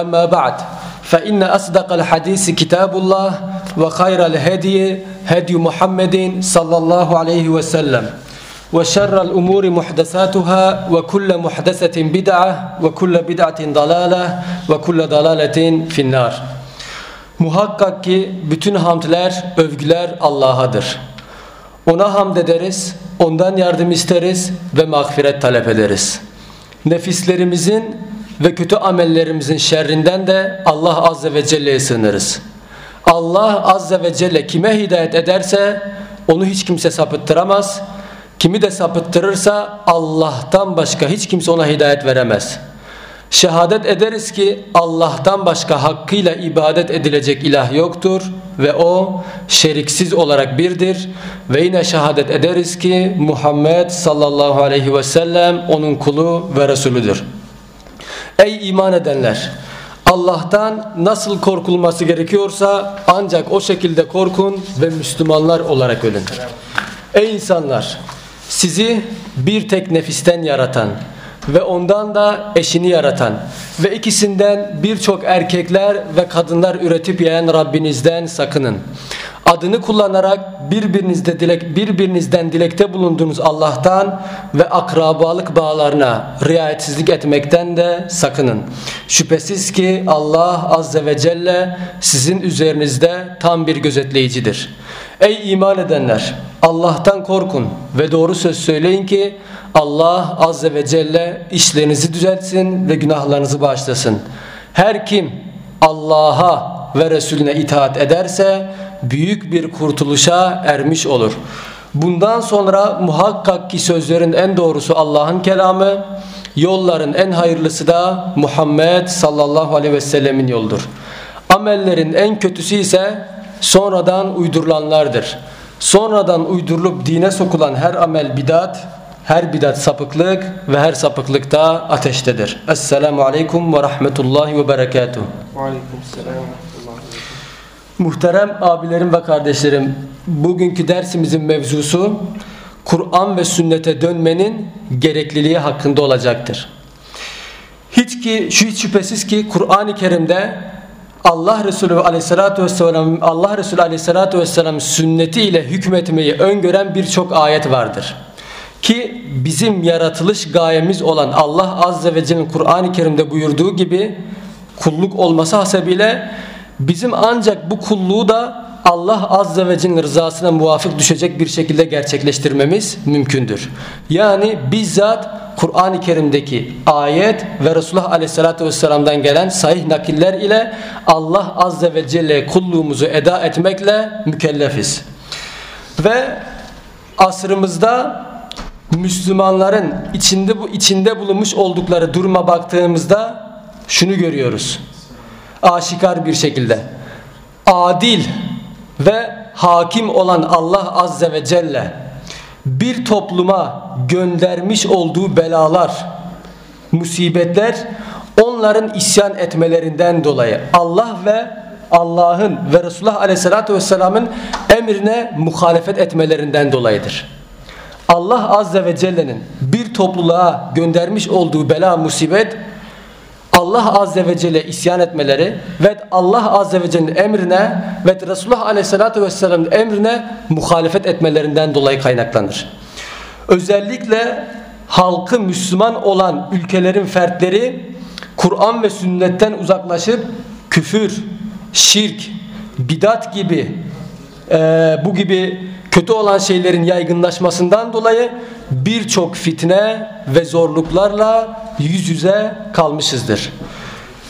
اما بعد فإن أصدق الحديث كتاب الله وخير الهدي هدي محمد صلى الله عليه وسلم وشر الأمور محدثاتها وكل محدثة بدعة وكل بدعة ضلالة وكل ضلالة في النار Muhakkak ki bütün hamdler, övgüler Allah'adır. Ona hamd ederiz, ondan yardım isteriz ve mağfiret talep ederiz. Nefislerimizin ve kötü amellerimizin şerrinden de Allah Azze ve Celle'ye sığınırız. Allah Azze ve Celle kime hidayet ederse onu hiç kimse sapıttıramaz. Kimi de sapıttırırsa Allah'tan başka hiç kimse ona hidayet veremez. Şehadet ederiz ki Allah'tan başka hakkıyla ibadet edilecek ilah yoktur ve o şeriksiz olarak birdir ve yine şehadet ederiz ki Muhammed sallallahu aleyhi ve sellem onun kulu ve Resulüdür. Ey iman edenler! Allah'tan nasıl korkulması gerekiyorsa ancak o şekilde korkun ve Müslümanlar olarak ölün. Ey insanlar! Sizi bir tek nefisten yaratan ve ondan da eşini yaratan ve ikisinden birçok erkekler ve kadınlar üretip yayan Rabbinizden sakının. Adını kullanarak birbirinizde dilek, birbirinizden dilekte bulunduğunuz Allah'tan ve akrabalık bağlarına riayetsizlik etmekten de sakının. Şüphesiz ki Allah Azze ve Celle sizin üzerinizde tam bir gözetleyicidir. Ey iman edenler! Allah'tan korkun ve doğru söz söyleyin ki Allah Azze ve Celle işlerinizi düzeltsin ve günahlarınızı bağışlasın. Her kim Allah'a ve Resulüne itaat ederse büyük bir kurtuluşa ermiş olur. Bundan sonra muhakkak ki sözlerin en doğrusu Allah'ın kelamı, yolların en hayırlısı da Muhammed sallallahu aleyhi ve sellemin yoldur. Amellerin en kötüsü ise sonradan uydurulanlardır. Sonradan uydurulup dine sokulan her amel bidat, her bidat sapıklık ve her sapıklık da ateştedir. Esselamu aleyküm ve rahmetullahi ve berekatuhu. Aleyküm selam. Muhterem abilerim ve kardeşlerim, bugünkü dersimizin mevzusu Kur'an ve sünnete dönmenin gerekliliği hakkında olacaktır. Hiç ki şu hiç şüphesiz ki Kur'an-ı Kerim'de Allah Resulü Aleyhisselatü Vesselam Allah Resulü Aleyhisselatü Vesselam sünneti ile hükmetmeyi öngören birçok ayet vardır. Ki bizim yaratılış gayemiz olan Allah Azze ve Celle'nin Kur'an-ı Kerim'de buyurduğu gibi kulluk olması hasebiyle bizim ancak bu kulluğu da Allah Azze ve Celle'nin rızasına muvafık düşecek bir şekilde gerçekleştirmemiz mümkündür. Yani bizzat Kur'an-ı Kerim'deki ayet ve Resulullah Aleyhisselatü Vesselam'dan gelen sahih nakiller ile Allah Azze ve Celle kulluğumuzu eda etmekle mükellefiz. Ve asrımızda Müslümanların içinde bu içinde bulunmuş oldukları duruma baktığımızda şunu görüyoruz. Aşikar bir şekilde adil ve hakim olan Allah Azze ve Celle bir topluma göndermiş olduğu belalar, musibetler onların isyan etmelerinden dolayı Allah ve Allah'ın ve Resulullah Aleyhisselatü Vesselam'ın emrine muhalefet etmelerinden dolayıdır. Allah Azze ve Celle'nin bir topluluğa göndermiş olduğu bela musibet Allah Azze ve Celle isyan etmeleri ve Allah Azze ve Celle'nin emrine ve Resulullah Aleyhisselatü Vesselam'ın emrine muhalefet etmelerinden dolayı kaynaklanır. Özellikle halkı Müslüman olan ülkelerin fertleri Kur'an ve sünnetten uzaklaşıp küfür, şirk, bidat gibi e, bu gibi kötü olan şeylerin yaygınlaşmasından dolayı birçok fitne ve zorluklarla yüz yüze kalmışızdır.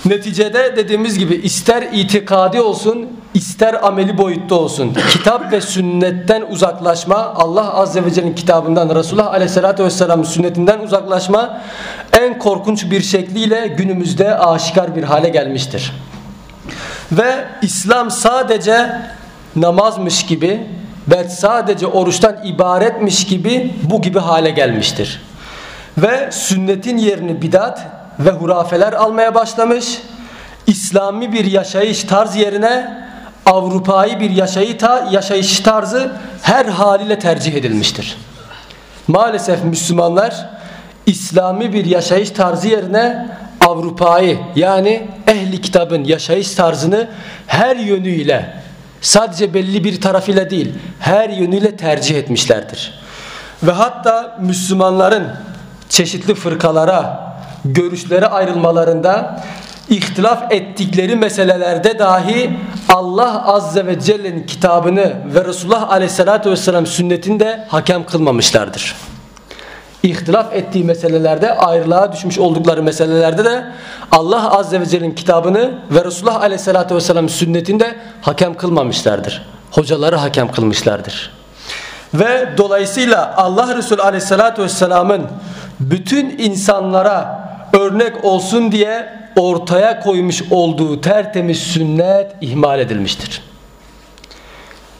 Neticede dediğimiz gibi ister itikadi olsun ister ameli boyutta olsun kitap ve sünnetten uzaklaşma Allah Azze ve Celle'nin kitabından Resulullah Aleyhisselatü Vesselam'ın sünnetinden uzaklaşma en korkunç bir şekliyle günümüzde aşikar bir hale gelmiştir. Ve İslam sadece namazmış gibi ve sadece oruçtan ibaretmiş gibi bu gibi hale gelmiştir. Ve sünnetin yerini bidat ve hurafeler almaya başlamış. İslami bir yaşayış tarz yerine Avrupa'yı bir yaşayış tarzı her haliyle tercih edilmiştir. Maalesef Müslümanlar İslami bir yaşayış tarzı yerine Avrupa'yı yani ehli kitabın yaşayış tarzını her yönüyle sadece belli bir tarafıyla değil her yönüyle tercih etmişlerdir. Ve hatta Müslümanların çeşitli fırkalara, görüşlere ayrılmalarında ihtilaf ettikleri meselelerde dahi Allah Azze ve Celle'nin kitabını ve Resulullah Aleyhisselatü Vesselam sünnetinde hakem kılmamışlardır. İhtilaf ettiği meselelerde ayrılığa düşmüş oldukları meselelerde de Allah Azze ve Celle'nin kitabını ve Resulullah Aleyhisselatü Vesselam sünnetinde hakem kılmamışlardır. Hocaları hakem kılmışlardır. Ve dolayısıyla Allah Resulü Aleyhisselatü Vesselam'ın bütün insanlara örnek olsun diye ortaya koymuş olduğu tertemiz sünnet ihmal edilmiştir.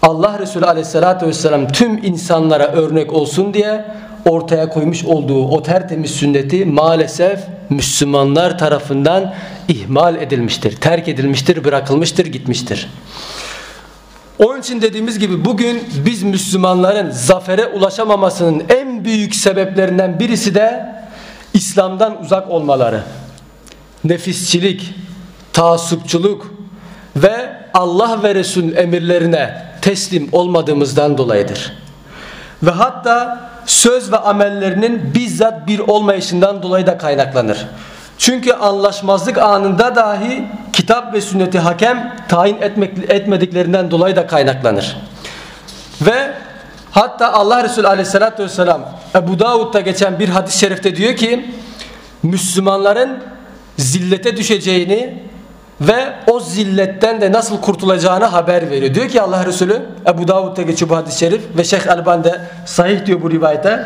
Allah Resulü Aleyhisselatü Vesselam tüm insanlara örnek olsun diye ortaya koymuş olduğu o tertemiz sünneti maalesef Müslümanlar tarafından ihmal edilmiştir, terk edilmiştir, bırakılmıştır, gitmiştir. Onun için dediğimiz gibi bugün biz Müslümanların zafere ulaşamamasının en büyük sebeplerinden birisi de İslam'dan uzak olmaları. Nefisçilik, taassupçuluk ve Allah ve Resul'ün emirlerine teslim olmadığımızdan dolayıdır. Ve hatta söz ve amellerinin bizzat bir olmayışından dolayı da kaynaklanır. Çünkü anlaşmazlık anında dahi kitap ve sünneti hakem tayin etmek, etmediklerinden dolayı da kaynaklanır. Ve hatta Allah Resulü aleyhissalatü vesselam Ebu Davud'da geçen bir hadis-i şerifte diyor ki Müslümanların zillete düşeceğini ve o zilletten de nasıl kurtulacağını haber veriyor. Diyor ki Allah Resulü Ebu Davud'da geçiyor bu hadis-i şerif ve Şeyh Elban'da sahih diyor bu rivayete.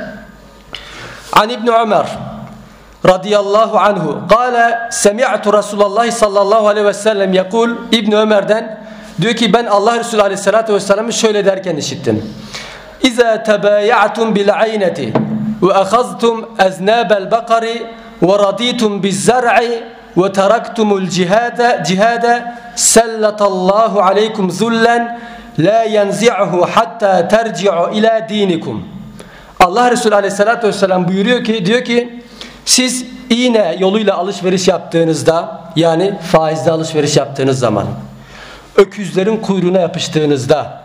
An İbni Ömer radıyallahu anhu kâle semi'tu Resulallah sallallahu aleyhi ve sellem yakul İbni Ömer'den diyor ki ben Allah Resulü aleyhissalatü vesselam'ı şöyle derken işittim. İza tebayatum bil ayneti ve ahaztum eznabel bakari ve raditum biz zar'i ve teraktumul cihada cihada sallatallahu aleykum zullen la yenzi'hu hatta terci'u ila dinikum. Allah Resulü Aleyhisselatü Vesselam buyuruyor ki diyor ki siz iğne yoluyla alışveriş yaptığınızda yani faizle alışveriş yaptığınız zaman öküzlerin kuyruğuna yapıştığınızda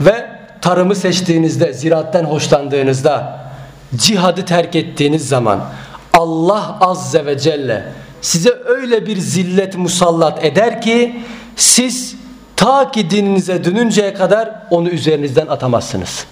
ve tarımı seçtiğinizde ziraatten hoşlandığınızda cihadı terk ettiğiniz zaman Allah Azze ve Celle size öyle bir zillet musallat eder ki siz ta ki dininize dönünceye kadar onu üzerinizden atamazsınız.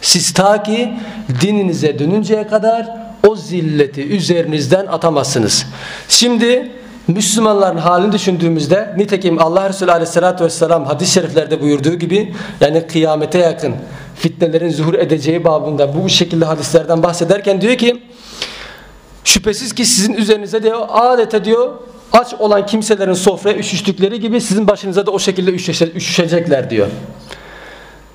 Siz ta ki dininize dönünceye kadar o zilleti üzerinizden atamazsınız. Şimdi Müslümanların halini düşündüğümüzde nitekim Allah Resulü Aleyhisselatü Vesselam hadis-i şeriflerde buyurduğu gibi yani kıyamete yakın fitnelerin zuhur edeceği babında bu şekilde hadislerden bahsederken diyor ki Şüphesiz ki sizin üzerinize diyor adeta diyor aç olan kimselerin sofraya üşüştükleri gibi sizin başınıza da o şekilde üşüşecekler diyor.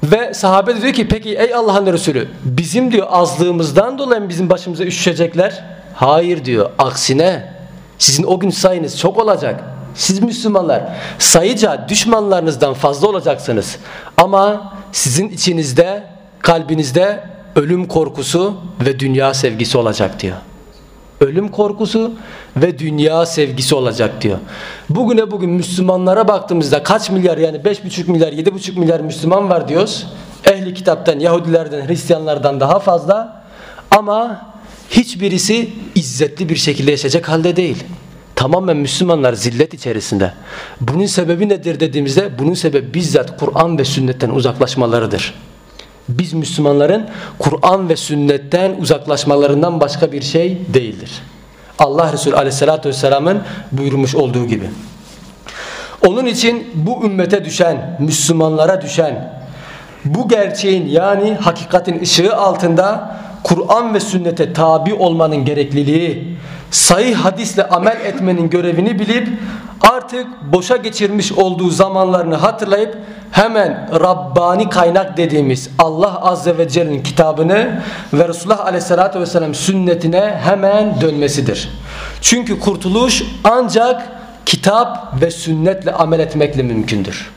Ve sahabe diyor ki peki ey Allah'ın Resulü bizim diyor azlığımızdan dolayı bizim başımıza üşüşecekler? Hayır diyor aksine sizin o gün sayınız çok olacak. Siz Müslümanlar sayıca düşmanlarınızdan fazla olacaksınız. Ama sizin içinizde kalbinizde ölüm korkusu ve dünya sevgisi olacak diyor. Ölüm korkusu ve dünya sevgisi olacak diyor. Bugüne bugün Müslümanlara baktığımızda kaç milyar yani 5,5 milyar 7,5 milyar Müslüman var diyoruz. Ehli kitaptan, Yahudilerden, Hristiyanlardan daha fazla ama hiçbirisi izzetli bir şekilde yaşayacak halde değil. Tamamen Müslümanlar zillet içerisinde. Bunun sebebi nedir dediğimizde bunun sebebi bizzat Kur'an ve sünnetten uzaklaşmalarıdır. Biz Müslümanların Kur'an ve sünnetten uzaklaşmalarından başka bir şey değildir. Allah Resulü aleyhissalatü vesselamın buyurmuş olduğu gibi. Onun için bu ümmete düşen, Müslümanlara düşen bu gerçeğin yani hakikatin ışığı altında Kur'an ve sünnete tabi olmanın gerekliliği, sahih hadisle amel etmenin görevini bilip artık boşa geçirmiş olduğu zamanlarını hatırlayıp hemen Rabbani kaynak dediğimiz Allah Azze ve Celle'nin kitabını ve Resulullah Aleyhisselatü Vesselam sünnetine hemen dönmesidir. Çünkü kurtuluş ancak kitap ve sünnetle amel etmekle mümkündür.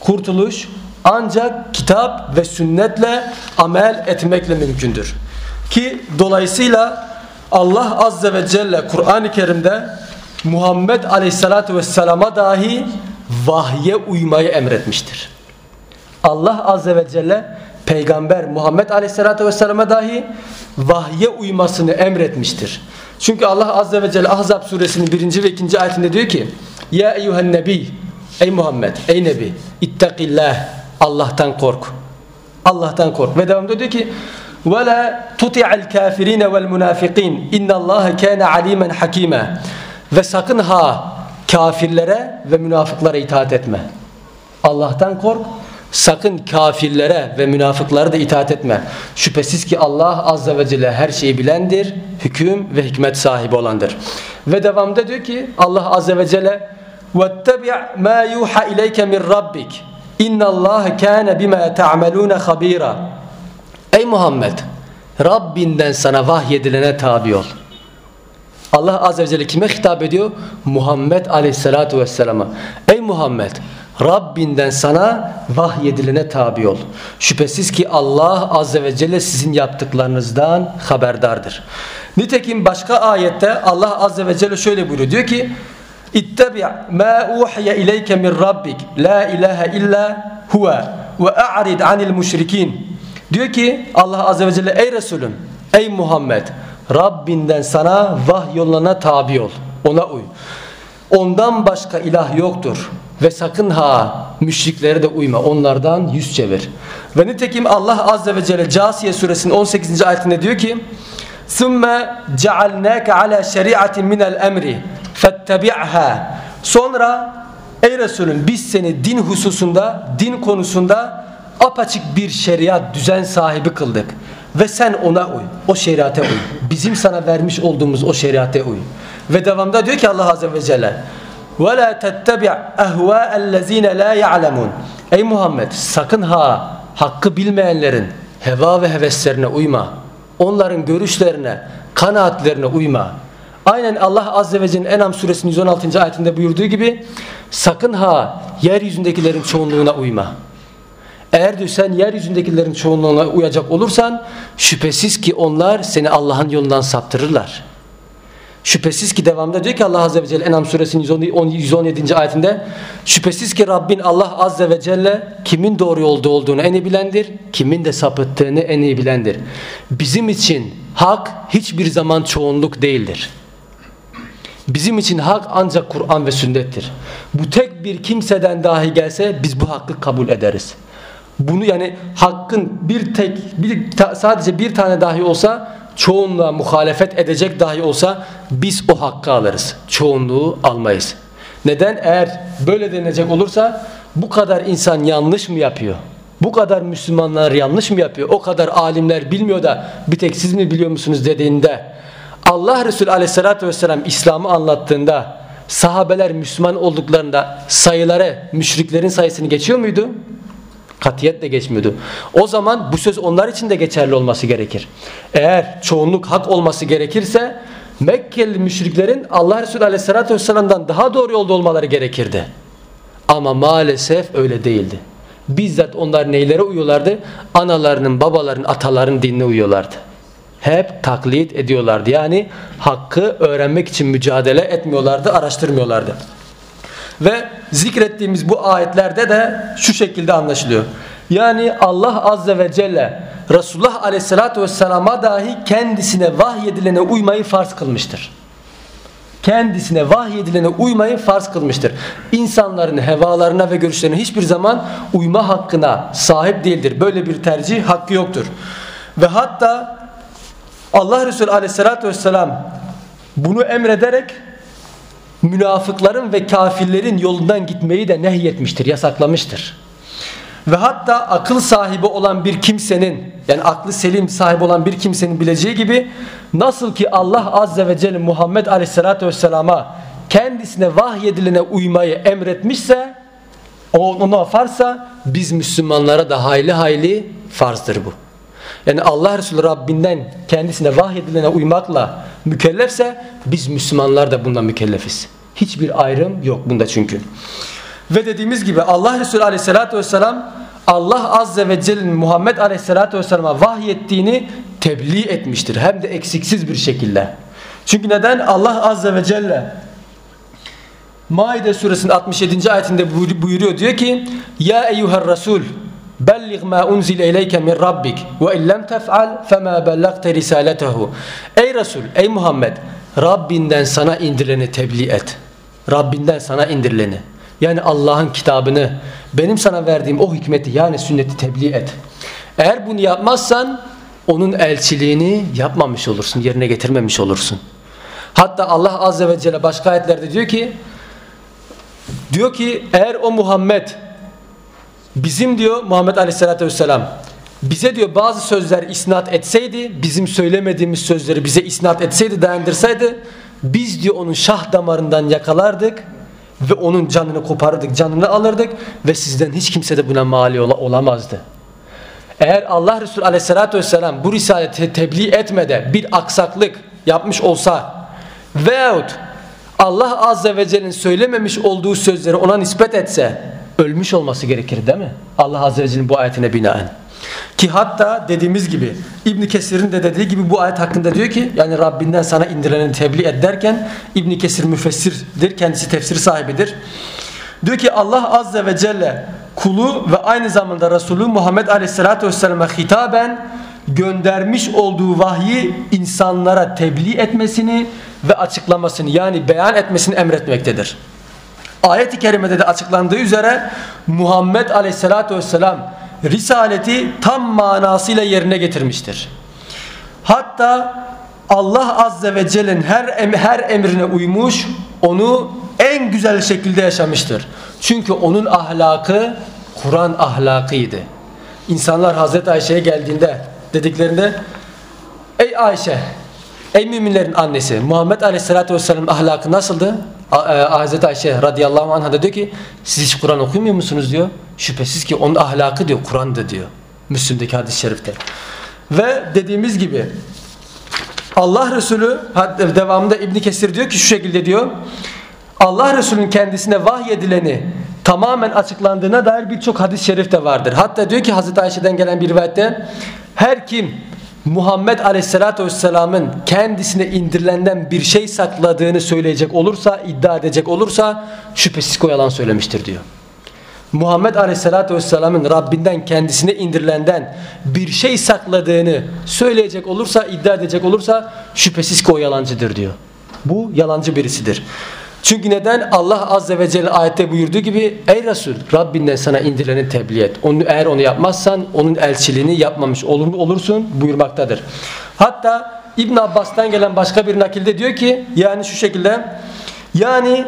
Kurtuluş ancak kitap ve sünnetle amel etmekle mümkündür. Ki dolayısıyla Allah Azze ve Celle Kur'an-ı Kerim'de Muhammed Aleyhisselatü Vesselam'a dahi vahye uymayı emretmiştir. Allah Azze ve Celle Peygamber Muhammed Aleyhisselatü Vesselam'a dahi vahye uymasını emretmiştir. Çünkü Allah Azze ve Celle Ahzab suresinin birinci ve ikinci ayetinde diyor ki Ya eyyühen nebi Ey Muhammed, ey Nebi ittakillah Allah'tan kork. Allah'tan kork. Ve devamında diyor ki وَلَا تُطِعَ الْكَافِرِينَ وَالْمُنَافِقِينَ اِنَّ اللّٰهَ كَانَ عَلِيمًا حَكِيمًا Ve sakın ha kafirlere ve münafıklara itaat etme. Allah'tan kork. Sakın kafirlere ve münafıklara da itaat etme. Şüphesiz ki Allah azze ve celle her şeyi bilendir, hüküm ve hikmet sahibi olandır. Ve devamda diyor ki Allah azze ve celle وَاتَّبِعْ مَا يُوحَ اِلَيْكَ مِنْ رَبِّكَ اِنَّ اللّٰهَ كَانَ بِمَا تَعْمَلُونَ خَب۪يرًا Ey Muhammed Rabbinden sana vahyedilene tabi ol. Allah Azze ve Celle kime hitap ediyor? Muhammed Aleyhisselatü Vesselam'a. Ey Muhammed Rabbinden sana vahyedilene tabi ol. Şüphesiz ki Allah Azze ve Celle sizin yaptıklarınızdan haberdardır. Nitekim başka ayette Allah Azze ve Celle şöyle buyuruyor. Diyor ki İttabi' ma uhiye ileyke min rabbik la ilahe illa huve ve a'rid anil müşrikin. Diyor ki Allah Azze ve Celle ey Resulüm ey Muhammed Rabbinden sana vahyolana tabi ol. Ona uy. Ondan başka ilah yoktur. Ve sakın ha müşriklere de uyma. Onlardan yüz çevir. Ve nitekim Allah Azze ve Celle Casiye suresinin 18. ayetinde diyor ki ثُمَّ جَعَلْنَاكَ عَلَى شَرِيعَةٍ مِنَ الْاَمْرِ فَاتَّبِعْهَا Sonra ey Resulüm biz seni din hususunda, din konusunda apaçık bir şeriat düzen sahibi kıldık. Ve sen ona uy. O şeriate uy. Bizim sana vermiş olduğumuz o şeriate uy. Ve devamda diyor ki Allah Azze ve Celle وَلَا تَتَّبِعْ اَهْوَاءَ الَّذ۪ينَ لَا يَعْلَمُونَ Ey Muhammed sakın ha hakkı bilmeyenlerin heva ve heveslerine uyma. Onların görüşlerine, kanaatlerine uyma. Aynen Allah Azze ve Celle'nin Enam suresinin 116. ayetinde buyurduğu gibi sakın ha yeryüzündekilerin çoğunluğuna uyma. Eğer diyor sen yeryüzündekilerin çoğunluğuna uyacak olursan şüphesiz ki onlar seni Allah'ın yolundan saptırırlar. Şüphesiz ki devamında diyor ki Allah Azze ve Celle Enam suresinin 117. ayetinde şüphesiz ki Rabbin Allah Azze ve Celle kimin doğru yolda olduğunu en iyi bilendir, kimin de sapıttığını en iyi bilendir. Bizim için hak hiçbir zaman çoğunluk değildir. Bizim için hak ancak Kur'an ve sünnettir. Bu tek bir kimseden dahi gelse biz bu hakkı kabul ederiz. Bunu yani hakkın bir tek bir sadece bir tane dahi olsa çoğunluğa muhalefet edecek dahi olsa biz o hakkı alırız. Çoğunluğu almayız. Neden? Eğer böyle denecek olursa bu kadar insan yanlış mı yapıyor? Bu kadar Müslümanlar yanlış mı yapıyor? O kadar alimler bilmiyor da bir tek siz mi biliyor musunuz dediğinde Allah Resulü aleyhissalatü vesselam İslam'ı anlattığında sahabeler Müslüman olduklarında sayıları müşriklerin sayısını geçiyor muydu? Katiyetle geçmiyordu. O zaman bu söz onlar için de geçerli olması gerekir. Eğer çoğunluk hak olması gerekirse Mekkeli müşriklerin Allah Resulü Aleyhisselatü Vesselam'dan daha doğru yolda olmaları gerekirdi. Ama maalesef öyle değildi. Bizzat onlar neylere uyuyorlardı? Analarının, babaların, ataların dinine uyuyorlardı. Hep taklit ediyorlardı. Yani hakkı öğrenmek için mücadele etmiyorlardı, araştırmıyorlardı. Ve zikrettiğimiz bu ayetlerde de şu şekilde anlaşılıyor. Yani Allah Azze ve Celle Resulullah Aleyhisselatü Vesselam'a dahi kendisine vahyedilene uymayı farz kılmıştır. Kendisine vahyedilene uymayı farz kılmıştır. İnsanların hevalarına ve görüşlerine hiçbir zaman uyma hakkına sahip değildir. Böyle bir tercih hakkı yoktur. Ve hatta Allah Resulü Aleyhisselatü Vesselam bunu emrederek münafıkların ve kafirlerin yolundan gitmeyi de nehyetmiştir, yasaklamıştır. Ve hatta akıl sahibi olan bir kimsenin yani aklı selim sahibi olan bir kimsenin bileceği gibi nasıl ki Allah Azze ve Celle Muhammed Aleyhisselatü Vesselam'a kendisine vahyedilene uymayı emretmişse onu yaparsa biz Müslümanlara da hayli hayli farzdır bu. Yani Allah Resulü Rabbinden kendisine vahyedilene uymakla mükellefse biz Müslümanlar da bundan mükellefiz. Hiçbir ayrım yok bunda çünkü. Ve dediğimiz gibi Allah Resulü Aleyhisselatü Vesselam Allah Azze ve Celle'nin Muhammed Aleyhisselatü Vesselam'a vahyettiğini tebliğ etmiştir. Hem de eksiksiz bir şekilde. Çünkü neden? Allah Azze ve Celle Maide suresinin 67. ayetinde buyuruyor diyor ki Ya eyyuhel Resul bellig ma unzile ileyke min rabbik ve illem tef'al fema bellagte risaletehu Ey Resul, ey Muhammed Rabbinden sana indirileni tebliğ et. Rabbinden sana indirileni. Yani Allah'ın kitabını benim sana verdiğim o hikmeti yani sünneti tebliğ et. Eğer bunu yapmazsan onun elçiliğini yapmamış olursun, yerine getirmemiş olursun. Hatta Allah Azze ve Celle başka ayetlerde diyor ki diyor ki eğer o Muhammed bizim diyor Muhammed Aleyhisselatü Vesselam bize diyor bazı sözler isnat etseydi bizim söylemediğimiz sözleri bize isnat etseydi dayandırsaydı biz diyor onun şah damarından yakalardık ve onun canını koparırdık, canını alırdık ve sizden hiç kimse de buna mali ol olamazdı. Eğer Allah Resulü Aleyhisselatü Vesselam bu risaleti tebliğ etmede bir aksaklık yapmış olsa veyahut Allah Azze ve Celle'nin söylememiş olduğu sözleri ona nispet etse ölmüş olması gerekir değil mi? Allah Azze ve Celle'nin bu ayetine binaen. Ki hatta dediğimiz gibi İbn Kesir'in de dediği gibi bu ayet hakkında diyor ki yani Rabbinden sana indirileni tebliğ et derken İbn Kesir müfessirdir. Kendisi tefsir sahibidir. Diyor ki Allah azze ve celle kulu ve aynı zamanda Resulü Muhammed Aleyhisselatü Vesselam'a hitaben göndermiş olduğu vahyi insanlara tebliğ etmesini ve açıklamasını yani beyan etmesini emretmektedir. Ayet-i kerimede de açıklandığı üzere Muhammed Aleyhisselatü Vesselam risaleti tam manasıyla yerine getirmiştir. Hatta Allah Azze ve Celle'nin her, em her emrine uymuş, onu en güzel şekilde yaşamıştır. Çünkü onun ahlakı Kur'an ahlakıydı. İnsanlar Hazreti Ayşe'ye geldiğinde dediklerinde Ey Ayşe, ey müminlerin annesi Muhammed Aleyhisselatü Vesselam'ın ahlakı nasıldı? E, Hazreti Ayşe radıyallahu anh'a da diyor ki siz hiç Kur'an okumuyor musunuz diyor. Şüphesiz ki onun ahlakı diyor Kur'an'dı diyor. Müslüm'deki hadis-i şerifte. Ve dediğimiz gibi Allah Resulü devamında İbn Kesir diyor ki şu şekilde diyor. Allah Resulü'nün kendisine vahyedileni tamamen açıklandığına dair birçok hadis-i şerif de vardır. Hatta diyor ki Hazreti Ayşe'den gelen bir rivayette her kim Muhammed Aleyhisselatü Vesselam'ın kendisine indirilenden bir şey sakladığını söyleyecek olursa, iddia edecek olursa şüphesiz ki o yalan söylemiştir diyor. Muhammed Aleyhisselatü Vesselam'ın Rabbinden kendisine indirilenden bir şey sakladığını söyleyecek olursa, iddia edecek olursa şüphesiz ki o yalancıdır diyor. Bu yalancı birisidir. Çünkü neden? Allah Azze ve Celle ayette buyurduğu gibi Ey Resul Rabbinden sana indirileni tebliğ et. Onu, eğer onu yapmazsan onun elçiliğini yapmamış olur, olursun buyurmaktadır. Hatta İbn Abbas'tan gelen başka bir nakilde diyor ki yani şu şekilde yani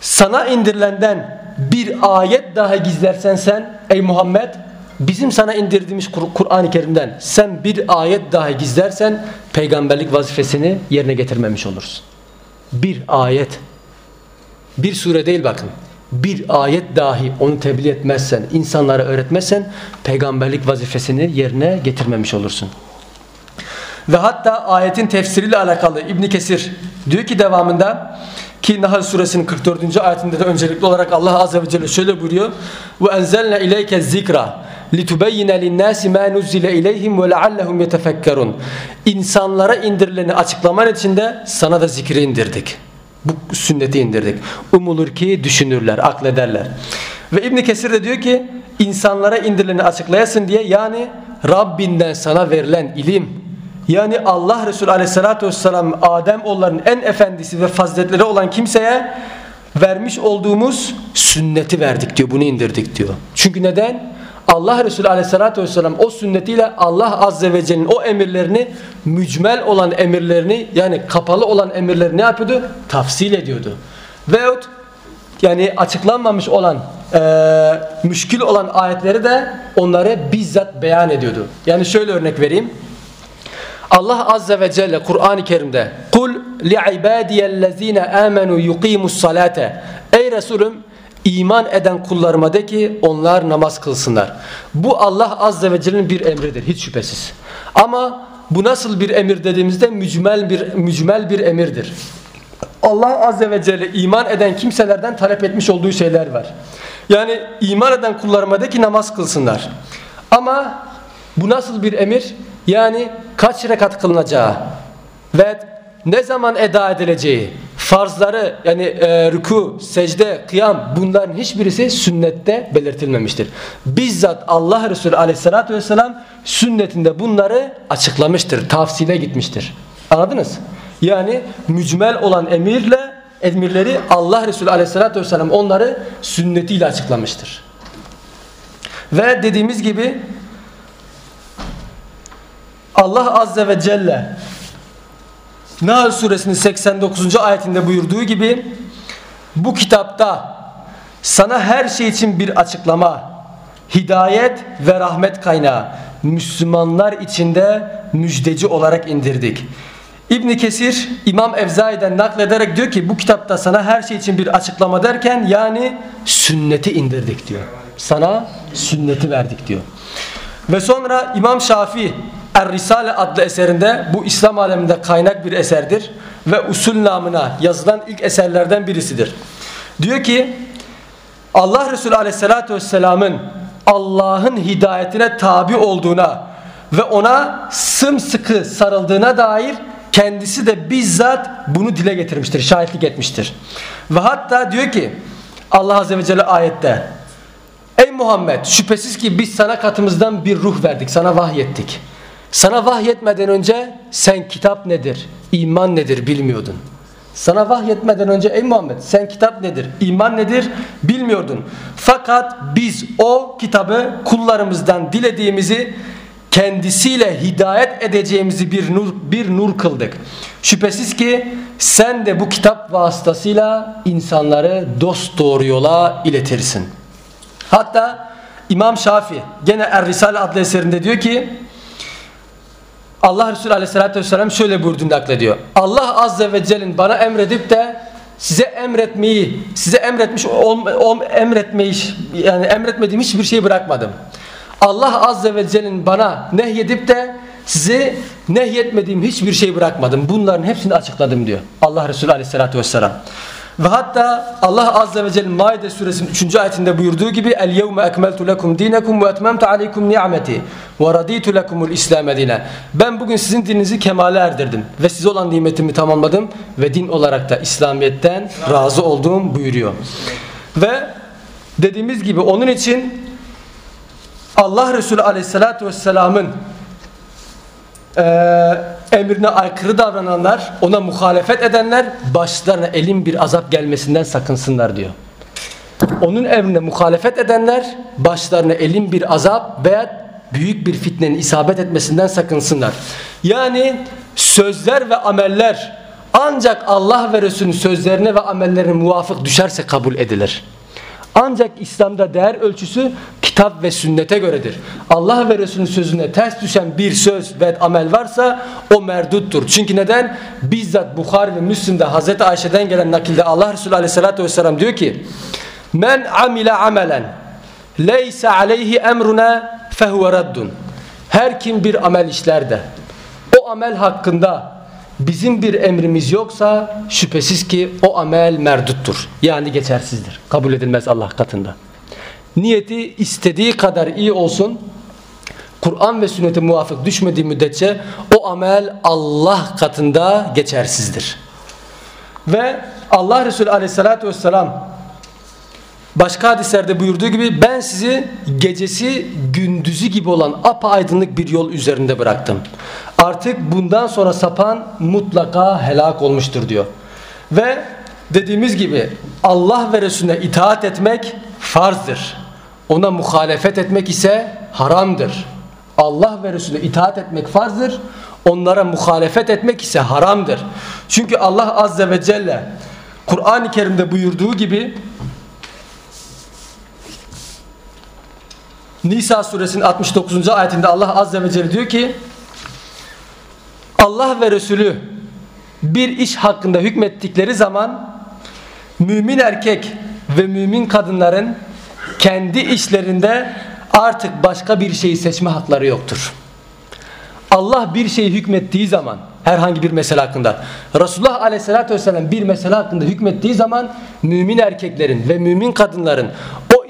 sana indirilenden bir ayet daha gizlersen sen ey Muhammed bizim sana indirdiğimiz Kur'an-ı Kerim'den sen bir ayet daha gizlersen peygamberlik vazifesini yerine getirmemiş olursun. Bir ayet bir sure değil bakın. Bir ayet dahi onu tebliğ etmezsen, insanlara öğretmezsen peygamberlik vazifesini yerine getirmemiş olursun. Ve hatta ayetin tefsiriyle alakalı İbn Kesir diyor ki devamında ki Nahl suresinin 44. ayetinde de öncelikli olarak Allah azze ve celle şöyle buyuruyor. Ve enzelne ileyke zikra litubeyyine linnâsi mâ nuzzile ileyhim ve leallehum. İnsanlara indirileni açıklaman için de sana da zikri indirdik. Bu sünneti indirdik. Umulur ki düşünürler, aklederler. Ve İbn Kesir de diyor ki insanlara indirileni açıklayasın diye yani Rabbinden sana verilen ilim yani Allah Resulü Aleyhisselatü Vesselam Adem oğullarının en efendisi ve faziletleri olan kimseye vermiş olduğumuz sünneti verdik diyor. Bunu indirdik diyor. Çünkü neden? Allah Resulü Aleyhisselatü Vesselam o sünnetiyle Allah Azze ve Celle'nin o emirlerini mücmel olan emirlerini yani kapalı olan emirleri ne yapıyordu? Tafsil ediyordu. Veyahut yani açıklanmamış olan e, müşkil olan ayetleri de onları bizzat beyan ediyordu. Yani şöyle örnek vereyim. Allah Azze ve Celle Kur'an-ı Kerim'de Kul li'ibadiyellezine amenu yuqimus salate Ey Resulüm iman eden kullarıma de ki onlar namaz kılsınlar. Bu Allah Azze ve Celle'nin bir emridir hiç şüphesiz. Ama bu nasıl bir emir dediğimizde mücmel bir mücmel bir emirdir. Allah Azze ve Celle iman eden kimselerden talep etmiş olduğu şeyler var. Yani iman eden kullarıma de ki namaz kılsınlar. Ama bu nasıl bir emir? Yani kaç rekat kılınacağı ve ne zaman eda edileceği, farzları yani e, rüku, secde, kıyam bunların hiçbirisi sünnette belirtilmemiştir. Bizzat Allah Resulü aleyhissalatü vesselam sünnetinde bunları açıklamıştır, tavsile gitmiştir. Anladınız? Yani mücmel olan emirle emirleri Allah Resulü aleyhissalatü vesselam onları sünnetiyle açıklamıştır. Ve dediğimiz gibi Allah Azze ve Celle Nahl suresinin 89. ayetinde buyurduğu gibi bu kitapta sana her şey için bir açıklama, hidayet ve rahmet kaynağı Müslümanlar içinde müjdeci olarak indirdik. İbn Kesir İmam Evzai'den naklederek diyor ki bu kitapta sana her şey için bir açıklama derken yani sünneti indirdik diyor. Sana sünneti verdik diyor. Ve sonra İmam Şafii Er-Risale adlı eserinde bu İslam aleminde kaynak bir eserdir ve usul namına yazılan ilk eserlerden birisidir. Diyor ki Allah Resulü Aleyhisselatü Vesselam'ın Allah'ın hidayetine tabi olduğuna ve ona sımsıkı sarıldığına dair kendisi de bizzat bunu dile getirmiştir, şahitlik etmiştir. Ve hatta diyor ki Allah Azze ve Celle ayette Ey Muhammed şüphesiz ki biz sana katımızdan bir ruh verdik, sana vahyettik. Sana vahyetmeden önce sen kitap nedir, iman nedir bilmiyordun. Sana vahyetmeden önce ey Muhammed sen kitap nedir, iman nedir bilmiyordun. Fakat biz o kitabı kullarımızdan dilediğimizi kendisiyle hidayet edeceğimizi bir nur, bir nur kıldık. Şüphesiz ki sen de bu kitap vasıtasıyla insanları dost doğru yola iletirsin. Hatta İmam Şafi gene Er-Risale adlı eserinde diyor ki Allah Resulü Aleyhisselatü Vesselam şöyle buyurduğunu naklediyor. Allah Azze ve Celle'nin bana emredip de size emretmeyi, size emretmiş ol, ol, emretmeyi yani emretmediğim hiçbir şey bırakmadım. Allah Azze ve Celle'nin bana nehyedip de size nehyetmediğim hiçbir şey bırakmadım. Bunların hepsini açıkladım diyor. Allah Resulü Aleyhisselatü Vesselam. Ve hatta Allah Azze ve Celle Maide suresinin 3. ayetinde buyurduğu gibi El yevme ekmeltu lekum dinekum ve etmemtu aleykum ni'meti ve raditu lekumul İslam dine. Ben bugün sizin dininizi kemale erdirdim ve size olan nimetimi tamamladım ve din olarak da İslamiyet'ten razı olduğum buyuruyor. Ve dediğimiz gibi onun için Allah Resulü Aleyhisselatü Vesselam'ın e, emrine aykırı davrananlar, ona muhalefet edenler başlarına elin bir azap gelmesinden sakınsınlar diyor. Onun emrine muhalefet edenler başlarına elin bir azap veya büyük bir fitnenin isabet etmesinden sakınsınlar. Yani sözler ve ameller ancak Allah ve Resulünün sözlerine ve amellerine muvafık düşerse kabul edilir. Ancak İslam'da değer ölçüsü kitap ve sünnete göredir. Allah ve Resulünün sözüne ters düşen bir söz ve amel varsa o merduttur. Çünkü neden? Bizzat Bukhari ve Müslim'de Hazreti Ayşe'den gelen nakilde Allah Resulü Aleyhisselatü Vesselam diyor ki Men amile amelen leyse aleyhi emruna fehuve raddun. Her kim bir amel işler de o amel hakkında bizim bir emrimiz yoksa şüphesiz ki o amel merduttur. Yani geçersizdir. Kabul edilmez Allah katında. niyeti istediği kadar iyi olsun. Kur'an ve sünnete muvafık düşmediği müddetçe o amel Allah katında geçersizdir. Ve Allah Resulü aleyhissalatü vesselam başka hadislerde buyurduğu gibi ben sizi gecesi gündüzü gibi olan apaydınlık bir yol üzerinde bıraktım. Artık bundan sonra sapan mutlaka helak olmuştur diyor. Ve dediğimiz gibi Allah ve Resulüne itaat etmek farzdır. Ona muhalefet etmek ise haramdır. Allah ve Resulüne itaat etmek farzdır. Onlara muhalefet etmek ise haramdır. Çünkü Allah Azze ve Celle Kur'an-ı Kerim'de buyurduğu gibi Nisa suresinin 69. ayetinde Allah Azze ve Celle diyor ki Allah ve Resulü bir iş hakkında hükmettikleri zaman mümin erkek ve mümin kadınların kendi işlerinde artık başka bir şeyi seçme hakları yoktur. Allah bir şeyi hükmettiği zaman herhangi bir mesele hakkında Resulullah Aleyhisselatü Vesselam bir mesele hakkında hükmettiği zaman mümin erkeklerin ve mümin kadınların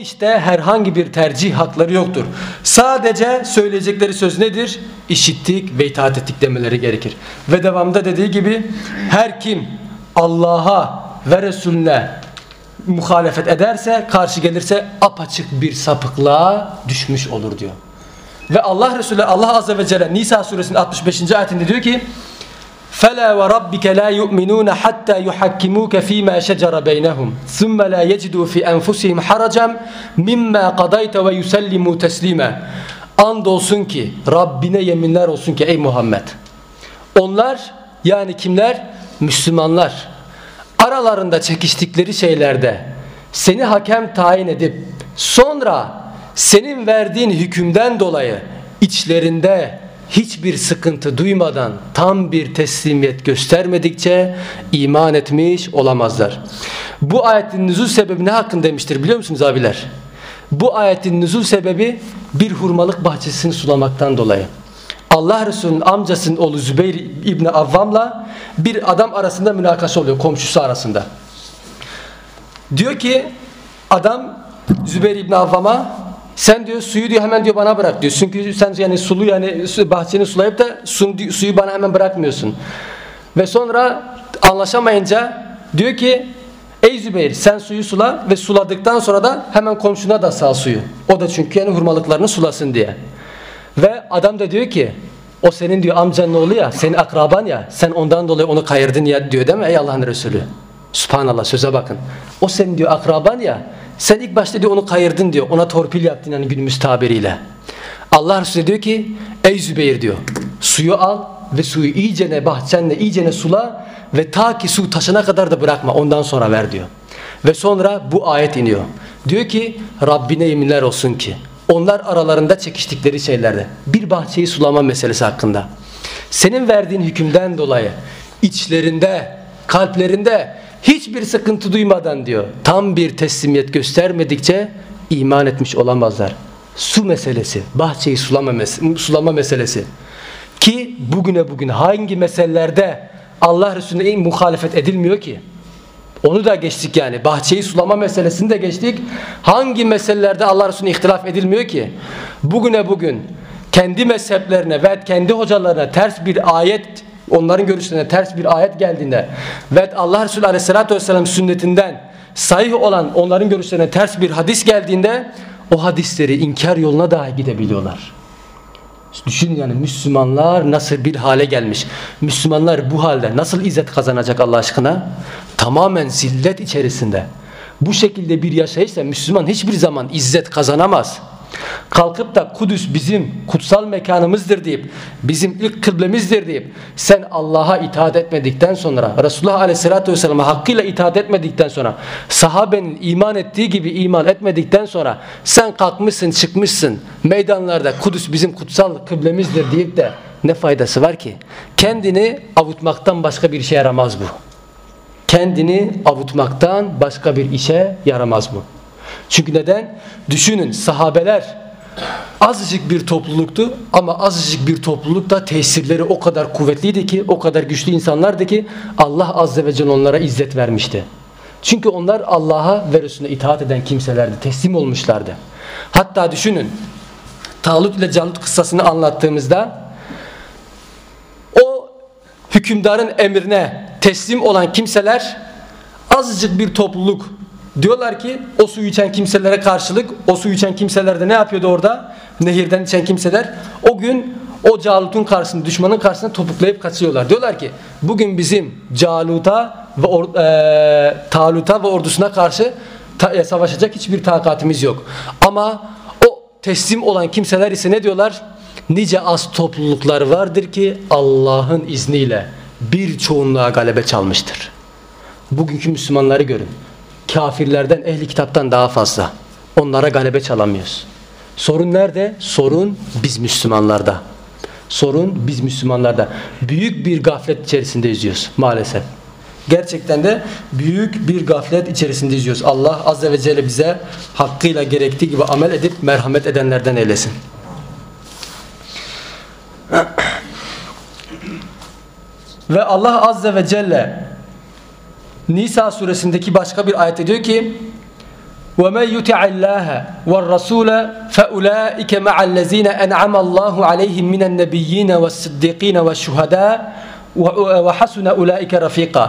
işte herhangi bir tercih hakları yoktur. Sadece söyleyecekleri söz nedir? İşittik ve itaat ettik demeleri gerekir. Ve devamında dediği gibi her kim Allah'a ve Resulüne muhalefet ederse, karşı gelirse apaçık bir sapıklığa düşmüş olur diyor. Ve Allah Resulü Allah Azze ve Celle Nisa suresinin 65. ayetinde diyor ki فَلَا وَرَبِّكَ لَا يُؤْمِنُونَ حَتَّى يُحَكِّمُوكَ ف۪ي مَا شَجَرَ بَيْنَهُمْ ثُمَّ لَا يَجِدُوا فِي أَنفُسِهِمْ حَرَجًا مِمَّا قَضَيْتَ وَيُسَلِّمُوا تَسْلِيمًا Andolsun ki Rabbine yeminler olsun ki ey Muhammed onlar yani kimler? Müslümanlar aralarında çekiştikleri şeylerde seni hakem tayin edip sonra senin verdiğin hükümden dolayı içlerinde hiçbir sıkıntı duymadan tam bir teslimiyet göstermedikçe iman etmiş olamazlar. Bu ayetin nüzul sebebi ne hakkındaymıştır biliyor musunuz abiler? Bu ayetin nüzul sebebi bir hurmalık bahçesini sulamaktan dolayı. Allah Resulü'nün amcasının oğlu Zübeyir İbni Avvam'la bir adam arasında münakaşa oluyor komşusu arasında. Diyor ki adam Zübeyir İbni Avvam'a sen diyor suyu diyor hemen diyor bana bırak diyor. Çünkü sen yani sulu yani bahçeni sulayıp da suyu bana hemen bırakmıyorsun. Ve sonra anlaşamayınca diyor ki Ey Zübeyir sen suyu sula ve suladıktan sonra da hemen komşuna da sal suyu. O da çünkü yani hurmalıklarını sulasın diye. Ve adam da diyor ki o senin diyor amcanın oğlu ya senin akraban ya sen ondan dolayı onu kayırdın ya diyor değil mi ey Allah'ın Resulü. Subhanallah söze bakın. O senin diyor akraban ya sen ilk başta diyor onu kayırdın diyor. Ona torpil yaptın yani günümüz tabiriyle. Allah Resulü diyor ki ey Zübeyir diyor suyu al ve suyu iyicene bahçenle iyicene sula ve ta ki su taşına kadar da bırakma ondan sonra ver diyor. Ve sonra bu ayet iniyor. Diyor ki Rabbine yeminler olsun ki onlar aralarında çekiştikleri şeylerde bir bahçeyi sulama meselesi hakkında senin verdiğin hükümden dolayı içlerinde kalplerinde hiçbir sıkıntı duymadan diyor tam bir teslimiyet göstermedikçe iman etmiş olamazlar. Su meselesi, bahçeyi sulama, mes sulama meselesi ki bugüne bugün hangi meselelerde Allah Resulüne muhalefet edilmiyor ki? Onu da geçtik yani. Bahçeyi sulama meselesini de geçtik. Hangi meselelerde Allah Resulüne ihtilaf edilmiyor ki? Bugüne bugün kendi mezheplerine ve kendi hocalarına ters bir ayet onların görüşlerine ters bir ayet geldiğinde ve Allah Resulü Aleyhisselatü Vesselam sünnetinden sahih olan onların görüşlerine ters bir hadis geldiğinde o hadisleri inkar yoluna dahi gidebiliyorlar. Düşün yani Müslümanlar nasıl bir hale gelmiş. Müslümanlar bu halde nasıl izzet kazanacak Allah aşkına? Tamamen zillet içerisinde. Bu şekilde bir yaşayışla Müslüman hiçbir zaman izzet kazanamaz kalkıp da Kudüs bizim kutsal mekanımızdır deyip bizim ilk kıblemizdir deyip sen Allah'a itaat etmedikten sonra Resulullah Aleyhisselatü Vesselam'a hakkıyla itaat etmedikten sonra sahabenin iman ettiği gibi iman etmedikten sonra sen kalkmışsın çıkmışsın meydanlarda Kudüs bizim kutsal kıblemizdir deyip de ne faydası var ki? Kendini avutmaktan başka bir işe yaramaz bu. Kendini avutmaktan başka bir işe yaramaz bu. Çünkü neden? Düşünün sahabeler azıcık bir topluluktu ama azıcık bir toplulukta tesirleri o kadar kuvvetliydi ki o kadar güçlü insanlardı ki Allah azze ve celle onlara izzet vermişti. Çünkü onlar Allah'a ve Resulüne itaat eden kimselerdi. Teslim olmuşlardı. Hatta düşünün Talut ile Calut kıssasını anlattığımızda o hükümdarın emrine teslim olan kimseler azıcık bir topluluk diyorlar ki o su içen kimselere karşılık o su içen kimseler de ne yapıyordu orada? Nehirden içen kimseler o gün o Calut'un karşısında düşmanın karşısında topuklayıp kaçıyorlar. Diyorlar ki bugün bizim Calut'a ve or, e, Talut'a ve ordusuna karşı ta, e, savaşacak hiçbir takatimiz yok. Ama o teslim olan kimseler ise ne diyorlar? Nice az topluluklar vardır ki Allah'ın izniyle bir çoğunluğa galebe çalmıştır. Bugünkü Müslümanları görün. Kafirlerden, ehli kitaptan daha fazla. Onlara galebe çalamıyoruz. Sorun nerede? Sorun biz Müslümanlarda. Sorun biz Müslümanlarda. Büyük bir gaflet içerisinde yüzüyoruz maalesef. Gerçekten de büyük bir gaflet içerisinde yüzüyoruz. Allah Azze ve Celle bize hakkıyla gerektiği gibi amel edip merhamet edenlerden eylesin. Ve Allah Azze ve Celle Nisa suresindeki başka bir ayette diyor ki وَمَنْ يُتِعَ اللّٰهَ وَالرَّسُولَ فَأُولَٰئِكَ مَعَ الَّذ۪ينَ أَنْعَمَ اللّٰهُ عَلَيْهِمْ مِنَ النَّبِيِّينَ وَالصِّدِّقِينَ وَالشُّهَدَاءِ وَحَسُنَ اُولَٰئِكَ رَف۪يقًا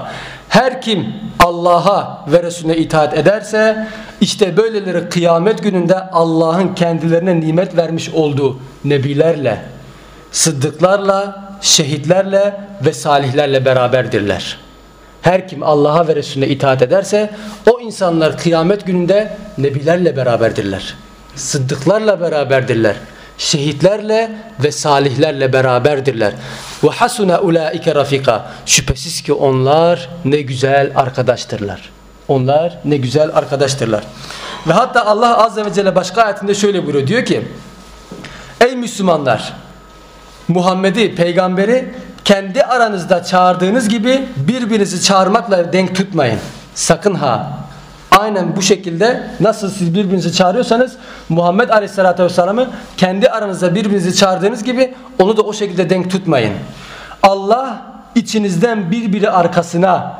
Her kim Allah'a ve Resulüne itaat ederse işte böyleleri kıyamet gününde Allah'ın kendilerine nimet vermiş olduğu nebilerle, sıddıklarla, şehitlerle ve salihlerle beraberdirler. Her kim Allah'a ve Resulüne itaat ederse o insanlar kıyamet gününde nebilerle beraberdirler. Sıddıklarla beraberdirler. Şehitlerle ve salihlerle beraberdirler. Ve hasuna ulaike rafika. Şüphesiz ki onlar ne güzel arkadaştırlar. Onlar ne güzel arkadaştırlar. Ve hatta Allah azze ve celle başka ayetinde şöyle buyuruyor. Diyor ki: Ey Müslümanlar Muhammed'i, peygamberi kendi aranızda çağırdığınız gibi birbirinizi çağırmakla denk tutmayın. Sakın ha. Aynen bu şekilde nasıl siz birbirinizi çağırıyorsanız Muhammed Aleyhisselatü Vesselam'ı kendi aranızda birbirinizi çağırdığınız gibi onu da o şekilde denk tutmayın. Allah içinizden birbiri arkasına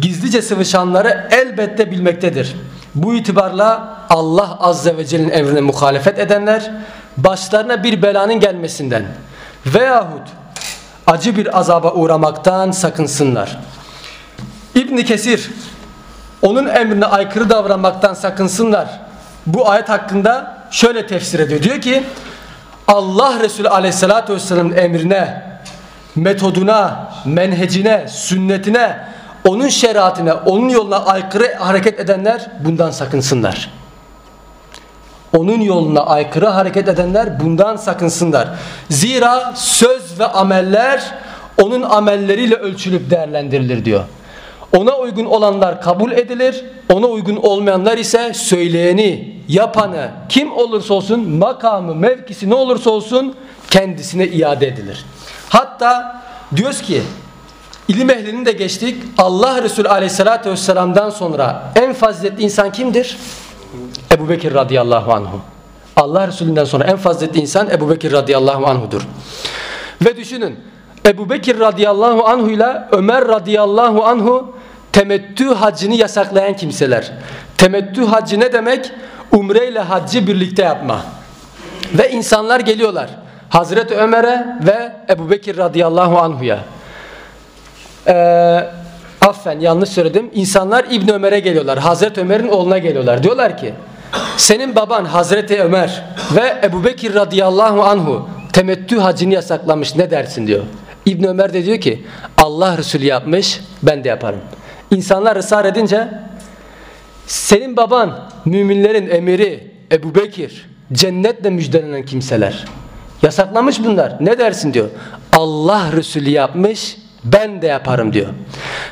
gizlice sıvışanları elbette bilmektedir. Bu itibarla Allah Azze ve Celle'nin emrine muhalefet edenler başlarına bir belanın gelmesinden veyahut acı bir azaba uğramaktan sakınsınlar. İbn Kesir onun emrine aykırı davranmaktan sakınsınlar. Bu ayet hakkında şöyle tefsir ediyor. Diyor ki Allah Resulü aleyhissalatü vesselamın emrine, metoduna, menhecine, sünnetine, onun şeriatine, onun yoluna aykırı hareket edenler bundan sakınsınlar. Onun yoluna aykırı hareket edenler bundan sakınsınlar. Zira söz ve ameller onun amelleriyle ölçülüp değerlendirilir diyor. Ona uygun olanlar kabul edilir. Ona uygun olmayanlar ise söyleyeni, yapanı kim olursa olsun makamı, mevkisi ne olursa olsun kendisine iade edilir. Hatta diyoruz ki ilim ehlinin de geçtik. Allah Resulü aleyhissalatü vesselam'dan sonra en faziletli insan kimdir? Ebu Bekir radıyallahu anhu. Allah Resulü'nden sonra en faziletli insan Ebu Bekir radıyallahu anhudur. Ve düşünün Ebu Bekir radıyallahu anhu ile Ömer radıyallahu anhu temettü hacını yasaklayan kimseler. Temettü hacı ne demek? Umre ile haccı birlikte yapma. Ve insanlar geliyorlar. Hazreti Ömer'e ve Ebu Bekir radıyallahu anhuya. Ee, affen yanlış söyledim. İnsanlar İbn Ömer'e geliyorlar. Hazreti Ömer'in oğluna geliyorlar. Diyorlar ki senin baban Hazreti Ömer ve Ebu Bekir radıyallahu anhu temettü hacını yasaklamış ne dersin diyor. İbn Ömer de diyor ki Allah Resulü yapmış ben de yaparım. İnsanlar ısrar edince senin baban müminlerin emiri Ebu Bekir cennetle müjdelenen kimseler. Yasaklamış bunlar. Ne dersin diyor. Allah Resulü yapmış ben de yaparım diyor.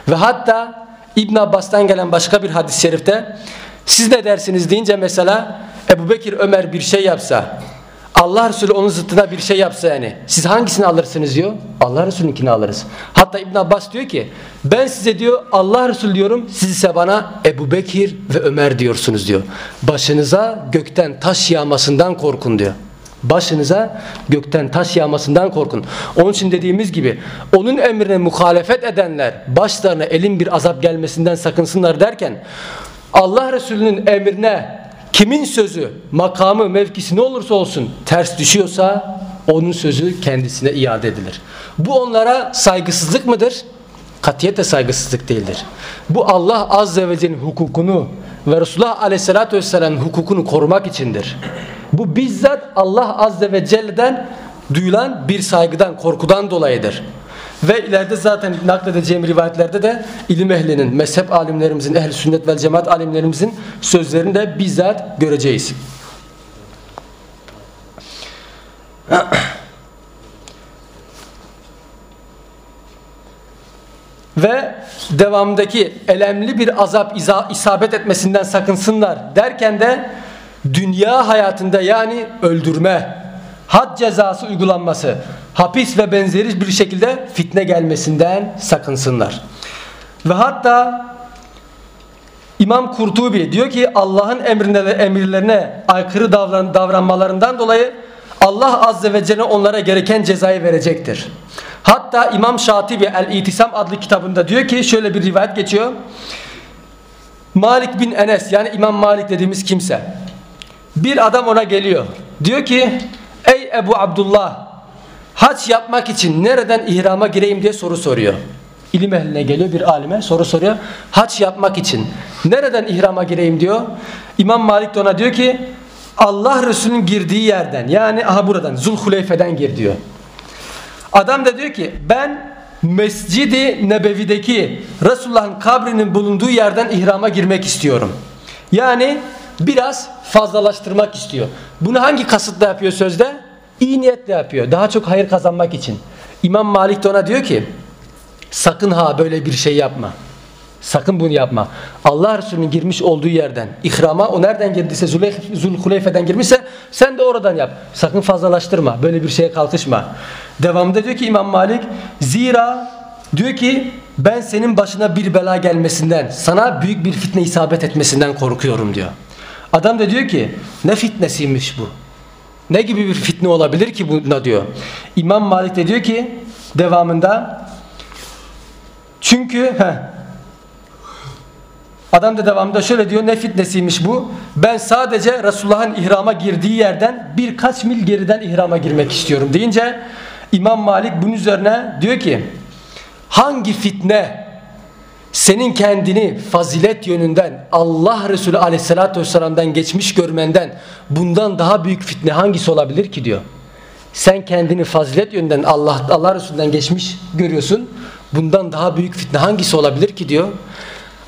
Ve hatta İbn Abbas'tan gelen başka bir hadis-i şerifte siz ne dersiniz deyince mesela Ebu Bekir Ömer bir şey yapsa Allah Resulü onun zıttına bir şey yapsa yani siz hangisini alırsınız diyor. Allah Resulü'nkini alırız. Hatta İbn Abbas diyor ki ben size diyor Allah Resulü diyorum siz ise bana Ebu Bekir ve Ömer diyorsunuz diyor. Başınıza gökten taş yağmasından korkun diyor. Başınıza gökten taş yağmasından korkun. Onun için dediğimiz gibi onun emrine muhalefet edenler başlarına elin bir azap gelmesinden sakınsınlar derken Allah Resulü'nün emrine kimin sözü, makamı, mevkisi ne olursa olsun ters düşüyorsa onun sözü kendisine iade edilir. Bu onlara saygısızlık mıdır? Katiyetle saygısızlık değildir. Bu Allah Azze ve Celle'nin hukukunu ve Resulullah Aleyhisselatü Vesselam'ın hukukunu korumak içindir. Bu bizzat Allah Azze ve Celle'den duyulan bir saygıdan, korkudan dolayıdır. Ve ileride zaten nakledeceğim rivayetlerde de ilim ehlinin, mezhep alimlerimizin, ehl sünnet ve cemaat alimlerimizin sözlerini de bizzat göreceğiz. ve devamdaki elemli bir azap isabet etmesinden sakınsınlar derken de dünya hayatında yani öldürme, had cezası uygulanması, hapis ve benzeri bir şekilde fitne gelmesinden sakınsınlar. Ve hatta İmam Kurtubi diyor ki Allah'ın emrine ve emirlerine aykırı davran, davranmalarından dolayı Allah Azze ve Celle onlara gereken cezayı verecektir. Hatta İmam Şatibi El-İtisam adlı kitabında diyor ki şöyle bir rivayet geçiyor. Malik bin Enes yani İmam Malik dediğimiz kimse. Bir adam ona geliyor. Diyor ki ey Ebu Abdullah haç yapmak için nereden ihrama gireyim diye soru soruyor. İlim ehline geliyor bir alime soru soruyor. Haç yapmak için nereden ihrama gireyim diyor. İmam Malik de ona diyor ki Allah Resulü'nün girdiği yerden yani aha buradan Zulhuleyfe'den gir diyor. Adam da diyor ki ben Mescidi Nebevi'deki Resulullah'ın kabrinin bulunduğu yerden ihrama girmek istiyorum. Yani biraz fazlalaştırmak istiyor. Bunu hangi kasıtla yapıyor sözde? İyi niyetle yapıyor. Daha çok hayır kazanmak için. İmam Malik de ona diyor ki sakın ha böyle bir şey yapma. Sakın bunu yapma. Allah Resulü'nün girmiş olduğu yerden ihrama o nereden girdiyse Zulhuleyfe'den girmişse sen de oradan yap. Sakın fazlalaştırma. Böyle bir şeye kalkışma. Devamında diyor ki İmam Malik zira diyor ki ben senin başına bir bela gelmesinden sana büyük bir fitne isabet etmesinden korkuyorum diyor. Adam da diyor ki ne fitnesiymiş bu? Ne gibi bir fitne olabilir ki buna diyor. İmam Malik de diyor ki devamında çünkü heh, Adam da devamında şöyle diyor ne fitnesiymiş bu. Ben sadece Resulullah'ın ihrama girdiği yerden birkaç mil geriden ihrama girmek istiyorum deyince İmam Malik bunun üzerine diyor ki hangi fitne senin kendini fazilet yönünden Allah Resulü aleyhissalatü vesselam'dan geçmiş görmenden bundan daha büyük fitne hangisi olabilir ki diyor. Sen kendini fazilet yönünden Allah, Allah Resulü'nden geçmiş görüyorsun. Bundan daha büyük fitne hangisi olabilir ki diyor.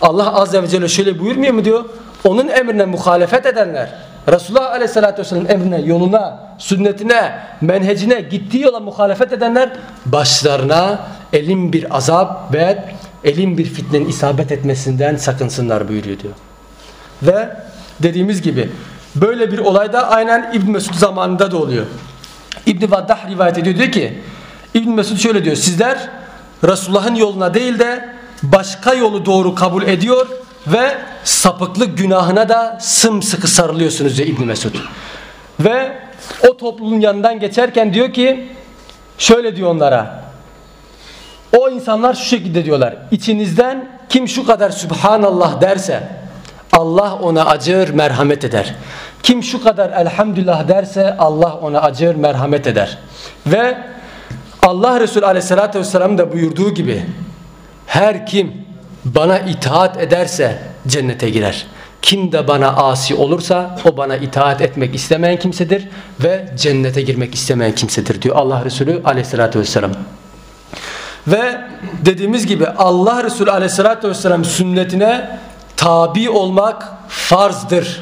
Allah Azze ve Celle şöyle buyurmuyor mu diyor. Onun emrine muhalefet edenler Resulullah Aleyhisselatü Vesselam'ın emrine, yoluna, sünnetine, menhecine, gittiği yola muhalefet edenler başlarına elin bir azap ve elin bir fitnenin isabet etmesinden sakınsınlar buyuruyor diyor. Ve dediğimiz gibi böyle bir olay da aynen İbn Mesud zamanında da oluyor. İbn Vaddah rivayet ediyor diyor ki İbn Mesud şöyle diyor sizler Resulullah'ın yoluna değil de başka yolu doğru kabul ediyor ve sapıklık günahına da sımsıkı sarılıyorsunuz diyor İbn Mesud. Ve o topluluğun yanından geçerken diyor ki şöyle diyor onlara. O insanlar şu şekilde diyorlar. İçinizden kim şu kadar Subhanallah derse Allah ona acır, merhamet eder. Kim şu kadar elhamdülillah derse Allah ona acır, merhamet eder. Ve Allah Resulü aleyhissalatü vesselam da buyurduğu gibi her kim bana itaat ederse cennete girer. Kim de bana asi olursa o bana itaat etmek istemeyen kimsedir ve cennete girmek istemeyen kimsedir diyor Allah Resulü aleyhissalatü vesselam. Ve dediğimiz gibi Allah Resulü aleyhissalatü vesselam sünnetine tabi olmak farzdır.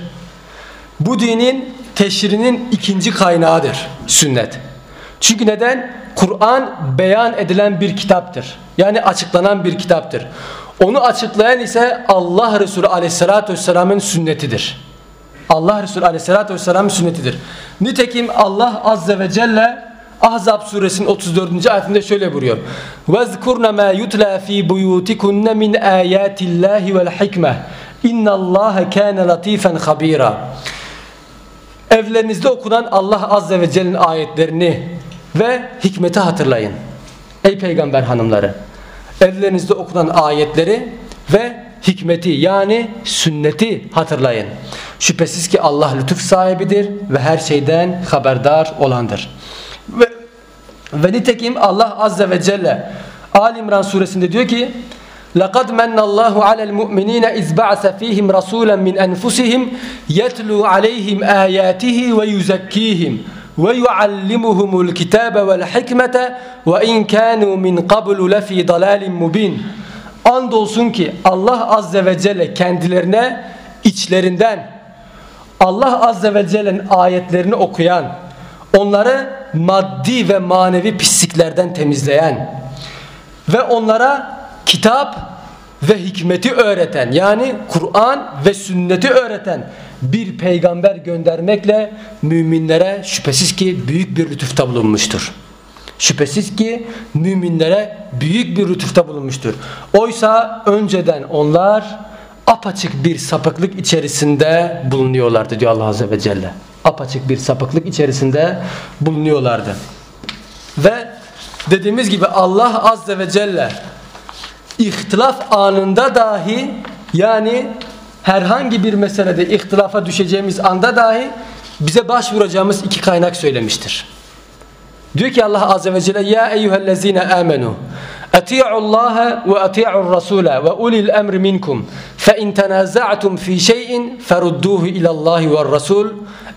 Bu dinin teşrinin ikinci kaynağıdır sünnet. Çünkü neden? Kur'an beyan edilen bir kitaptır. Yani açıklanan bir kitaptır. Onu açıklayan ise Allah Resulü aleyhissalatü vesselamın sünnetidir. Allah Resulü aleyhissalatü vesselamın sünnetidir. Nitekim Allah azze ve celle Ahzab suresinin 34. ayetinde şöyle buyuruyor. وَذْكُرْنَ مَا يُتْلَى ف۪ي بُيُوتِكُنَّ مِنْ آيَاتِ اللّٰهِ وَالْحِكْمَةِ اِنَّ اللّٰهَ كَانَ لَط۪يفًا خَب۪يرًا Evlerinizde okunan Allah Azze ve Celle'nin ayetlerini ve hikmeti hatırlayın. Ey peygamber hanımları evlerinizde okunan ayetleri ve hikmeti yani sünneti hatırlayın. Şüphesiz ki Allah lütuf sahibidir ve her şeyden haberdar olandır. Ve, ve nitekim Allah Azze ve Celle Ali İmran suresinde diyor ki لَقَدْ مَنَّ اللّٰهُ عَلَى الْمُؤْمِنِينَ اِذْ بَعْثَ ف۪يهِمْ رَسُولًا مِنْ أَنْفُسِهِمْ يَتْلُوا عَلَيْهِمْ آيَاتِهِ وَيُزَكِّيهِمْ وَيُعَلِّمُهُمُ الْكِتَابَ وَالْحِكْمَةَ وَاِنْ كَانُوا مِنْ قَبْلُ لَف۪ي ضَلَالٍ مُب۪ينٍ Andolsun ki Allah Azze ve Celle kendilerine içlerinden Allah Azze ve Celle'nin ayetlerini okuyan, onları maddi ve manevi pisliklerden temizleyen ve onlara kitap ve hikmeti öğreten yani Kur'an ve sünneti öğreten bir peygamber göndermekle müminlere şüphesiz ki büyük bir lütufta bulunmuştur. Şüphesiz ki müminlere büyük bir lütufta bulunmuştur. Oysa önceden onlar apaçık bir sapıklık içerisinde bulunuyorlardı diyor Allah Azze ve Celle. Apaçık bir sapıklık içerisinde bulunuyorlardı. Ve dediğimiz gibi Allah Azze ve Celle ihtilaf anında dahi yani herhangi bir meselede ihtilafa düşeceğimiz anda dahi bize başvuracağımız iki kaynak söylemiştir. Diyor ki Allah Azze ve Celle Ya eyyühellezine amenu Ati'u Allah ve ati'u Rasula ve ulil emri minkum fe in tenaza'tum fi şey'in ferudduhu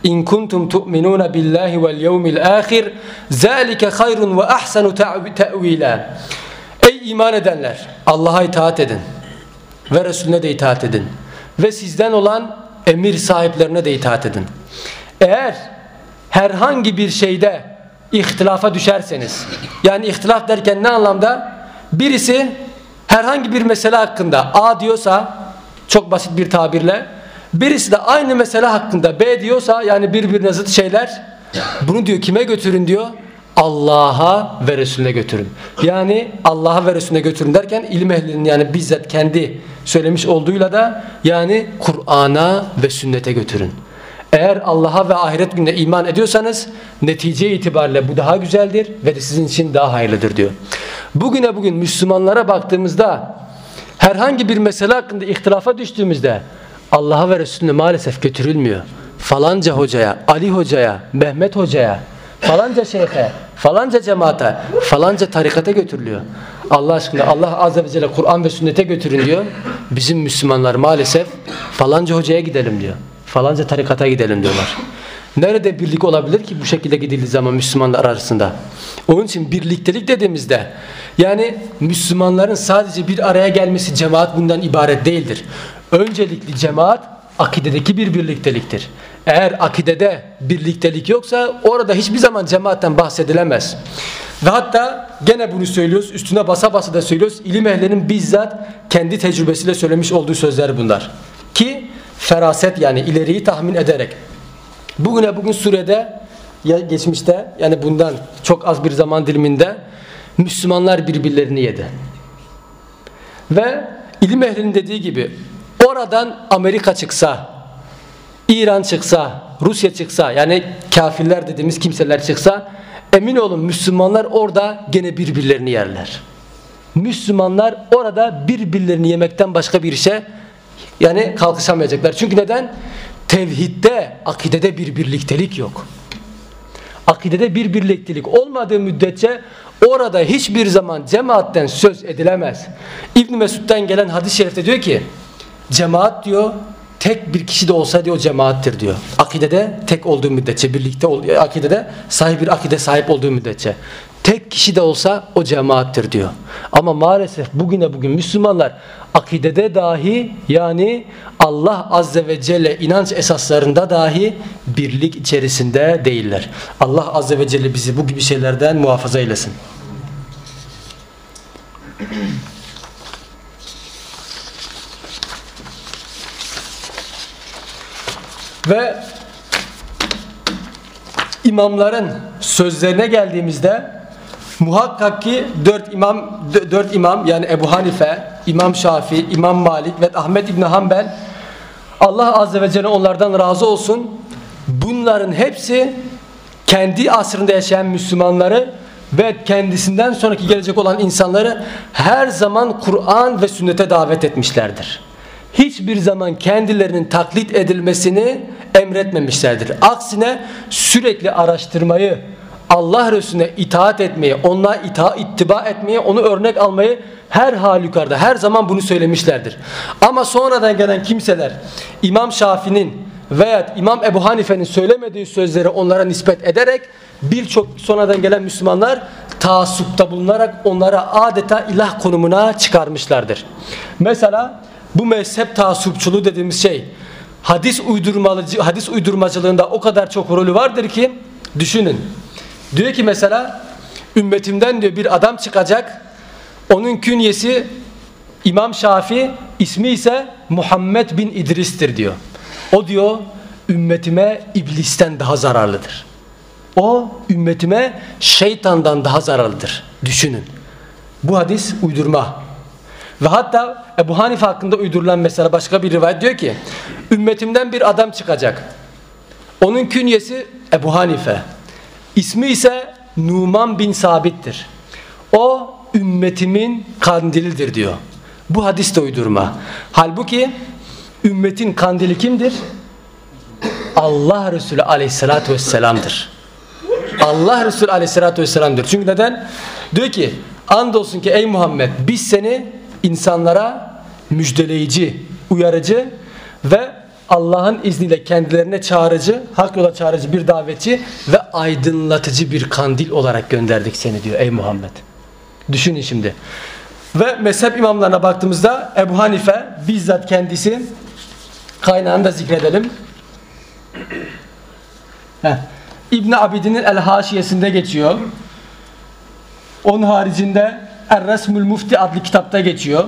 in kuntum tu'minuna billahi vel yevmil ahir zalike hayrun ve ahsanu ta'vila Ey iman edenler Allah'a itaat edin ve Resulüne de itaat edin ve sizden olan emir sahiplerine de itaat edin. Eğer herhangi bir şeyde ihtilafa düşerseniz yani ihtilaf derken ne anlamda? Birisi herhangi bir mesele hakkında A diyorsa çok basit bir tabirle birisi de aynı mesele hakkında B diyorsa yani birbirine zıt şeyler bunu diyor kime götürün diyor Allah'a ve Resulüne götürün. Yani Allah'a ve Resulüne götürün derken ilim ehlinin yani bizzat kendi söylemiş olduğuyla da yani Kur'an'a ve sünnete götürün. Eğer Allah'a ve ahiret gününe iman ediyorsanız netice itibariyle bu daha güzeldir ve de sizin için daha hayırlıdır diyor. Bugüne bugün Müslümanlara baktığımızda herhangi bir mesele hakkında ihtilafa düştüğümüzde Allah'a ve Resulüne maalesef götürülmüyor. Falanca hocaya, Ali hocaya, Mehmet hocaya, falanca şeyhe, falanca cemaate, falanca tarikata götürülüyor. Allah aşkına Allah azze ve celle Kur'an ve sünnete götürün diyor. Bizim Müslümanlar maalesef falanca hocaya gidelim diyor. Falanca tarikata gidelim diyorlar. Nerede birlik olabilir ki bu şekilde gidildiği zaman Müslümanlar arasında? Onun için birliktelik dediğimizde yani Müslümanların sadece bir araya gelmesi cemaat bundan ibaret değildir. Öncelikli cemaat akidedeki bir birlikteliktir. Eğer akidede birliktelik yoksa orada hiçbir zaman cemaatten bahsedilemez. Ve hatta gene bunu söylüyoruz, üstüne basa basa da söylüyoruz. İlim ehlinin bizzat kendi tecrübesiyle söylemiş olduğu sözler bunlar. Ki feraset yani ileriyi tahmin ederek. Bugüne bugün Suriye'de ya geçmişte yani bundan çok az bir zaman diliminde Müslümanlar birbirlerini yedi. Ve ilim ehlinin dediği gibi oradan Amerika çıksa, İran çıksa, Rusya çıksa yani kafirler dediğimiz kimseler çıksa emin olun Müslümanlar orada gene birbirlerini yerler. Müslümanlar orada birbirlerini yemekten başka bir şey yani kalkışamayacaklar. Çünkü neden? Tevhidde, akidede bir birliktelik yok. Akidede bir birliktelik olmadığı müddetçe orada hiçbir zaman cemaatten söz edilemez. İbn Mesud'dan gelen hadis-i şerifte diyor ki cemaat diyor tek bir kişi de olsa diyor cemaattir diyor. Akidede tek olduğu müddetçe birlikte akidede sahip bir akide sahip olduğu müddetçe tek kişi de olsa o cemaattir diyor. Ama maalesef bugüne bugün Müslümanlar akidede dahi yani Allah Azze ve Celle inanç esaslarında dahi birlik içerisinde değiller. Allah Azze ve Celle bizi bu gibi şeylerden muhafaza eylesin. Ve imamların sözlerine geldiğimizde muhakkak ki dört imam dört imam yani Ebu Hanife, İmam Şafii, İmam Malik ve Ahmet İbni Hanbel Allah Azze ve Celle onlardan razı olsun bunların hepsi kendi asrında yaşayan Müslümanları ve kendisinden sonraki gelecek olan insanları her zaman Kur'an ve sünnete davet etmişlerdir. Hiçbir zaman kendilerinin taklit edilmesini emretmemişlerdir. Aksine sürekli araştırmayı, Allah Resulüne itaat etmeyi, ona ita ittiba etmeyi, onu örnek almayı her halükarda her zaman bunu söylemişlerdir. Ama sonradan gelen kimseler İmam Şafii'nin veya İmam Ebu Hanife'nin söylemediği sözleri onlara nispet ederek birçok sonradan gelen Müslümanlar taassupta bulunarak onlara adeta ilah konumuna çıkarmışlardır. Mesela bu mezhep taassupçuluğu dediğimiz şey hadis uydurmacı hadis uydurmacılığında o kadar çok rolü vardır ki düşünün. Diyor ki mesela ümmetimden diyor bir adam çıkacak. Onun künyesi İmam Şafi, ismi ise Muhammed bin İdris'tir diyor. O diyor ümmetime iblisten daha zararlıdır. O ümmetime şeytandan daha zararlıdır. Düşünün. Bu hadis uydurma. Ve hatta Ebu Hanife hakkında uydurulan mesela başka bir rivayet diyor ki ümmetimden bir adam çıkacak. Onun künyesi Ebu Hanife. İsmi ise Numan bin Sabit'tir. O ümmetimin kandilidir diyor. Bu hadis de uydurma. Halbuki ümmetin kandili kimdir? Allah Resulü aleyhissalatü vesselam'dır. Allah Resulü aleyhissalatü vesselam'dır. Çünkü neden? Diyor ki andolsun ki ey Muhammed biz seni insanlara müjdeleyici, uyarıcı ve Allah'ın izniyle kendilerine çağırıcı, hak yola çağırıcı bir davetçi ve aydınlatıcı bir kandil olarak gönderdik seni diyor ey Muhammed. Düşünün şimdi. Ve mezhep imamlarına baktığımızda Ebu Hanife bizzat kendisi kaynağını da zikredelim. İbn Abidin'in El Haşiyesinde geçiyor. Onun haricinde Er Resmül Mufti adlı kitapta geçiyor.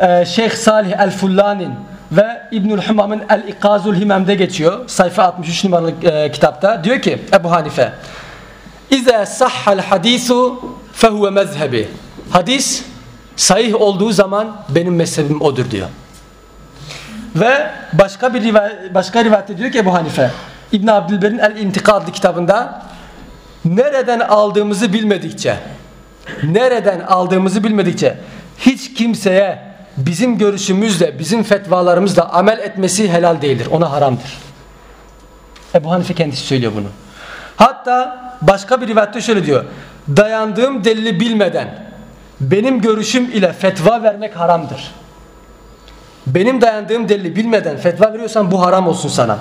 Ee, Şeyh Salih El Fullani'nin ve İbnül Humam'ın El İkazul Himem'de geçiyor. Sayfa 63 numaralı e, kitapta. Diyor ki Ebu Hanife İze sahhal hadisu fehuve mezhebi. Hadis sahih olduğu zaman benim mezhebim odur diyor. Ve başka bir rivayet, başka rivayette diyor ki Ebu Hanife İbn Abdülber'in El İntika kitabında nereden aldığımızı bilmedikçe nereden aldığımızı bilmedikçe hiç kimseye bizim görüşümüzle, bizim fetvalarımızla amel etmesi helal değildir. Ona haramdır. Ebu Hanife kendisi söylüyor bunu. Hatta başka bir rivayette şöyle diyor. Dayandığım delili bilmeden benim görüşüm ile fetva vermek haramdır. Benim dayandığım delili bilmeden fetva veriyorsan bu haram olsun sana.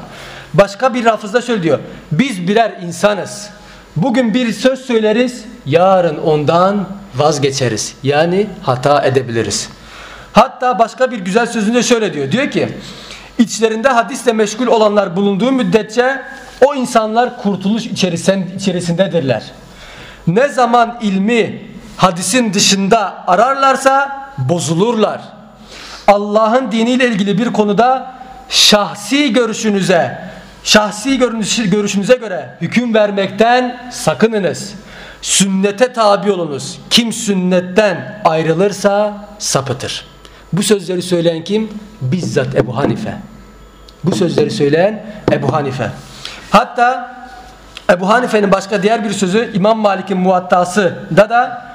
Başka bir rafızda şöyle diyor. Biz birer insanız. Bugün bir söz söyleriz, yarın ondan vazgeçeriz. Yani hata edebiliriz. Hatta başka bir güzel sözünde şöyle diyor. Diyor ki içlerinde hadisle meşgul olanlar bulunduğu müddetçe o insanlar kurtuluş içerisindedirler. Ne zaman ilmi hadisin dışında ararlarsa bozulurlar. Allah'ın diniyle ilgili bir konuda şahsi görüşünüze, şahsi görüşünüze göre hüküm vermekten sakınınız. Sünnete tabi olunuz. Kim sünnetten ayrılırsa sapıtır. Bu sözleri söyleyen kim? Bizzat Ebu Hanife. Bu sözleri söyleyen Ebu Hanife. Hatta Ebu Hanife'nin başka diğer bir sözü İmam Malik'in muattası da da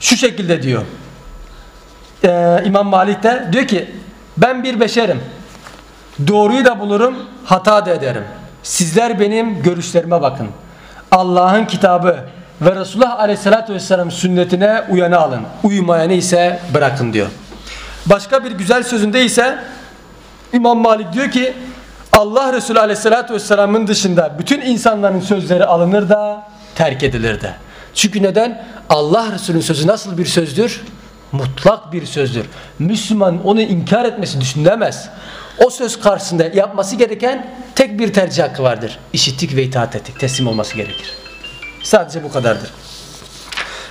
şu şekilde diyor. Ee, İmam Malik de diyor ki ben bir beşerim. Doğruyu da bulurum, hata da ederim. Sizler benim görüşlerime bakın. Allah'ın kitabı ve Resulullah Aleyhisselatü Vesselam sünnetine uyanı alın. Uymayanı ise bırakın diyor. Başka bir güzel sözünde ise İmam Malik diyor ki Allah Resulü Aleyhisselatü Vesselam'ın dışında bütün insanların sözleri alınır da terk edilir de. Çünkü neden? Allah Resulü'nün sözü nasıl bir sözdür? Mutlak bir sözdür. Müslüman onu inkar etmesi düşünülemez. O söz karşısında yapması gereken tek bir tercih hakkı vardır. İşittik ve itaat ettik. Teslim olması gerekir. Sadece bu kadardır.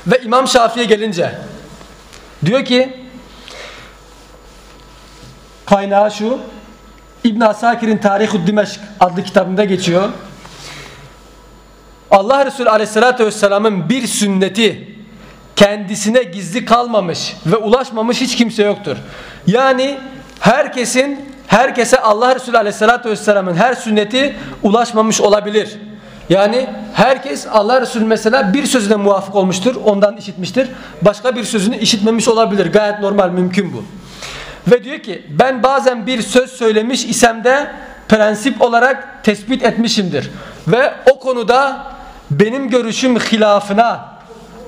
Ve İmam Şafii'ye gelince diyor ki kaynağı şu İbn Asakir'in Tarihü Dimeşk adlı kitabında geçiyor. Allah Resulü Aleyhisselatü Vesselam'ın bir sünneti kendisine gizli kalmamış ve ulaşmamış hiç kimse yoktur. Yani herkesin herkese Allah Resulü Aleyhisselatü Vesselam'ın her sünneti ulaşmamış olabilir. Yani herkes Allah Resulü mesela bir sözüne muvafık olmuştur, ondan işitmiştir. Başka bir sözünü işitmemiş olabilir. Gayet normal, mümkün bu. Ve diyor ki ben bazen bir söz söylemiş isem de prensip olarak tespit etmişimdir. Ve o konuda benim görüşüm hilafına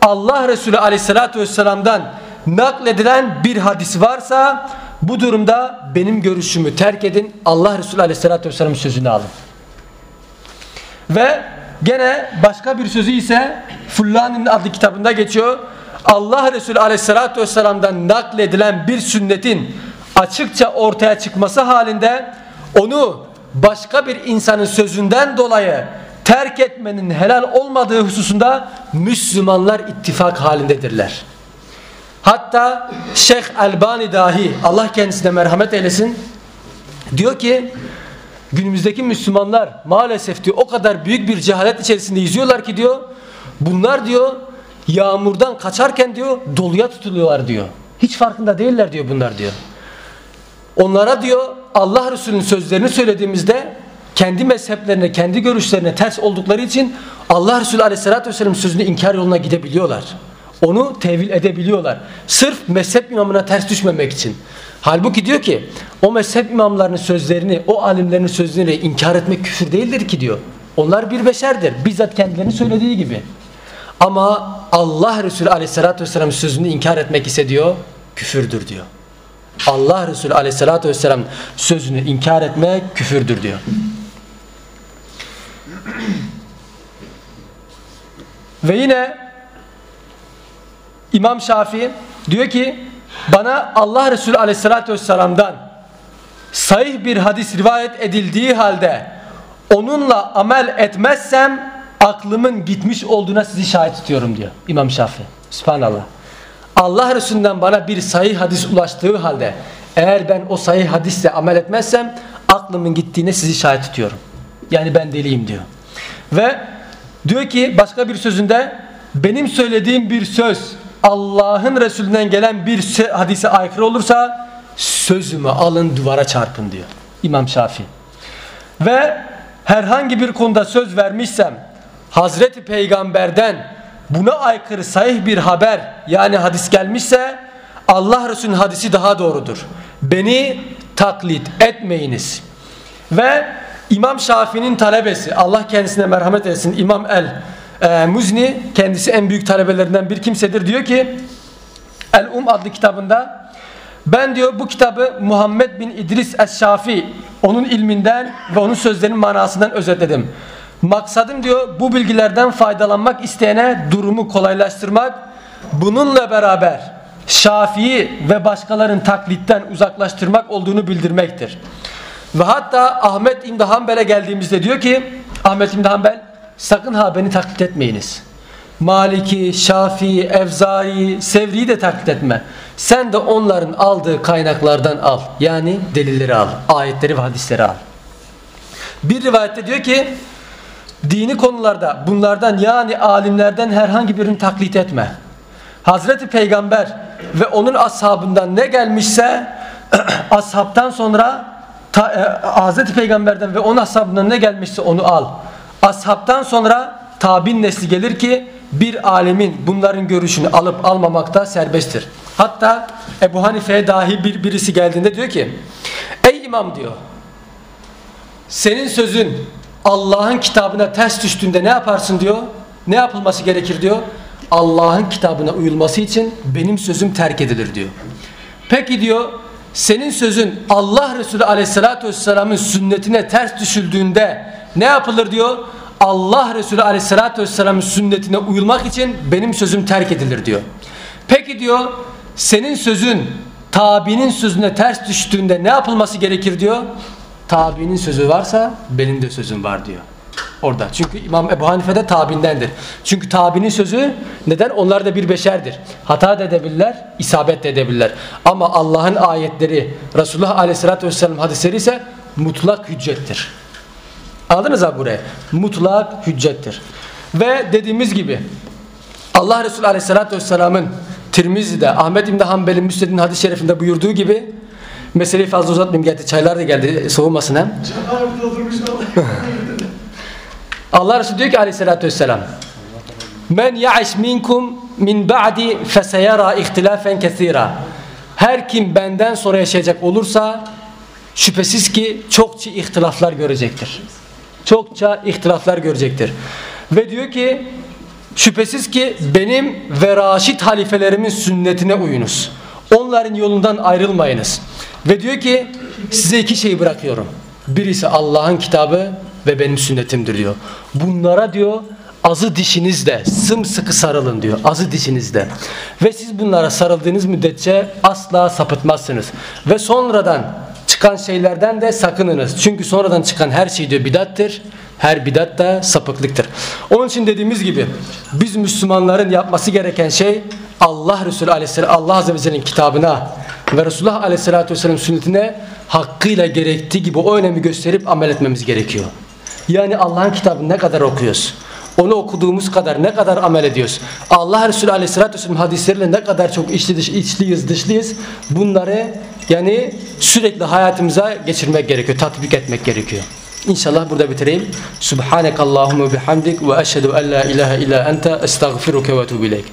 Allah Resulü Aleyhisselatü Vesselam'dan nakledilen bir hadis varsa bu durumda benim görüşümü terk edin. Allah Resulü Aleyhisselatü Vesselam'ın sözünü alın. Ve gene başka bir sözü ise Fullani'nin adlı kitabında geçiyor. Allah Resulü Aleyhisselatü Vesselam'dan nakledilen bir sünnetin açıkça ortaya çıkması halinde onu başka bir insanın sözünden dolayı terk etmenin helal olmadığı hususunda Müslümanlar ittifak halindedirler. Hatta Şeyh Albani dahi Allah kendisine merhamet eylesin diyor ki günümüzdeki Müslümanlar maalesef diyor o kadar büyük bir cehalet içerisinde yüzüyorlar ki diyor bunlar diyor yağmurdan kaçarken diyor doluya tutuluyorlar diyor. Hiç farkında değiller diyor bunlar diyor. Onlara diyor Allah Resulü'nün sözlerini söylediğimizde kendi mezheplerine, kendi görüşlerine ters oldukları için Allah Resulü Aleyhisselatü Vesselam sözünü inkar yoluna gidebiliyorlar. Onu tevil edebiliyorlar. Sırf mezhep imamına ters düşmemek için. Halbuki diyor ki o mezhep imamlarının sözlerini, o alimlerin sözlerini inkar etmek küfür değildir ki diyor. Onlar bir beşerdir. Bizzat kendilerinin söylediği gibi. Ama Allah Resulü Aleyhisselatü Vesselam sözünü inkar etmek ise diyor küfürdür diyor. Allah Resulü Aleyhisselatü Vesselam sözünü inkar etmek küfürdür diyor. Ve yine İmam Şafii diyor ki bana Allah Resulü Aleyhisselatü Vesselam'dan sahih bir hadis rivayet edildiği halde onunla amel etmezsem aklımın gitmiş olduğuna sizi şahit tutuyorum diyor İmam Şafii. Subhanallah. Allah Resulü'nden bana bir sahih hadis ulaştığı halde eğer ben o sahih hadisle amel etmezsem aklımın gittiğine sizi şahit tutuyorum. Yani ben deliyim diyor. Ve diyor ki başka bir sözünde benim söylediğim bir söz Allah'ın Resulünden gelen bir hadise aykırı olursa sözümü alın duvara çarpın diyor İmam Şafii. Ve herhangi bir konuda söz vermişsem Hazreti Peygamber'den buna aykırı sahih bir haber yani hadis gelmişse Allah Resulü'nün hadisi daha doğrudur. Beni taklit etmeyiniz. Ve İmam Şafii'nin talebesi Allah kendisine merhamet etsin İmam El e, Muzni kendisi en büyük talebelerinden bir kimsedir diyor ki El Um adlı kitabında ben diyor bu kitabı Muhammed bin İdris Es-Şafi onun ilminden ve onun sözlerinin manasından özetledim. Maksadım diyor bu bilgilerden faydalanmak isteyene durumu kolaylaştırmak. Bununla beraber Şafii ve başkalarının taklitten uzaklaştırmak olduğunu bildirmektir. Ve hatta Ahmet İmdi Hanbel'e geldiğimizde diyor ki Ahmet İmdi Hanbel sakın ha beni taklit etmeyiniz. Maliki, Şafii, Evzai, Sevri'yi de taklit etme. Sen de onların aldığı kaynaklardan al. Yani delilleri al. Ayetleri ve hadisleri al. Bir rivayette diyor ki dini konularda bunlardan yani alimlerden herhangi birini taklit etme. Hazreti Peygamber ve onun ashabından ne gelmişse ashabtan sonra ta, e, Hazreti Peygamberden ve onun ashabından ne gelmişse onu al. Ashabtan sonra tabin nesli gelir ki bir alemin bunların görüşünü alıp almamakta serbesttir. Hatta Ebu Hanife'ye dahi bir birisi geldiğinde diyor ki Ey imam diyor senin sözün Allah'ın kitabına ters düştüğünde ne yaparsın diyor. Ne yapılması gerekir diyor. Allah'ın kitabına uyulması için benim sözüm terk edilir diyor. Peki diyor senin sözün Allah Resulü Aleyhisselatü Vesselam'ın sünnetine ters düşüldüğünde ne yapılır diyor. Allah Resulü Aleyhisselatü Vesselam'ın sünnetine uyulmak için benim sözüm terk edilir diyor. Peki diyor senin sözün tabinin sözüne ters düştüğünde ne yapılması gerekir diyor. Tabinin sözü varsa benim de sözüm var diyor. Orada. Çünkü İmam Ebu Hanife de tabindendir. Çünkü tabinin sözü neden? Onlar da bir beşerdir. Hata da edebilirler, isabet de edebilirler. Ama Allah'ın ayetleri, Resulullah Aleyhisselatü Vesselam hadisleri ise mutlak hüccettir. Anladınız mı buraya? Mutlak hüccettir. Ve dediğimiz gibi Allah Resulü Aleyhisselatü Vesselam'ın Tirmizi'de, Ahmet İbni Hanbel'in Müsned'in hadis-i şerifinde buyurduğu gibi Meseleyi fazla uzatmayayım. Geldi çaylar da geldi soğumasın hem. Allah Resulü diyor ki aleyhissalatü vesselam Men ya'iş minkum min ba'di feseyara ihtilafen kesira Her kim benden sonra yaşayacak olursa şüphesiz ki çokça ihtilaflar görecektir. Çokça ihtilaflar görecektir. Ve diyor ki şüphesiz ki benim ve raşit halifelerimin sünnetine uyunuz. Onların yolundan ayrılmayınız. Ve diyor ki size iki şeyi bırakıyorum. Birisi Allah'ın kitabı ve benim sünnetimdir diyor. Bunlara diyor azı dişinizle sımsıkı sarılın diyor. Azı dişinizle. Ve siz bunlara sarıldığınız müddetçe asla sapıtmazsınız. Ve sonradan çıkan şeylerden de sakınınız. Çünkü sonradan çıkan her şey diyor bidattır. Her bidat da sapıklıktır. Onun için dediğimiz gibi biz Müslümanların yapması gereken şey Allah Resulü Aleyhisselam Allah Azze ve Celle'nin kitabına ve Resulullah Aleyhisselatü Vesselam sünnetine hakkıyla gerektiği gibi o önemi gösterip amel etmemiz gerekiyor. Yani Allah'ın kitabını ne kadar okuyoruz? Onu okuduğumuz kadar ne kadar amel ediyoruz? Allah Resulü Aleyhisselatü Vesselam hadisleriyle ne kadar çok içli dış, içliyiz dışlıyız? Bunları yani sürekli hayatımıza geçirmek gerekiyor, tatbik etmek gerekiyor. İnşallah burada bitireyim. Subhanekallahumma bihamdik ve eşhedü en la ilahe illa ente estağfiruke ve etûbü ileyk.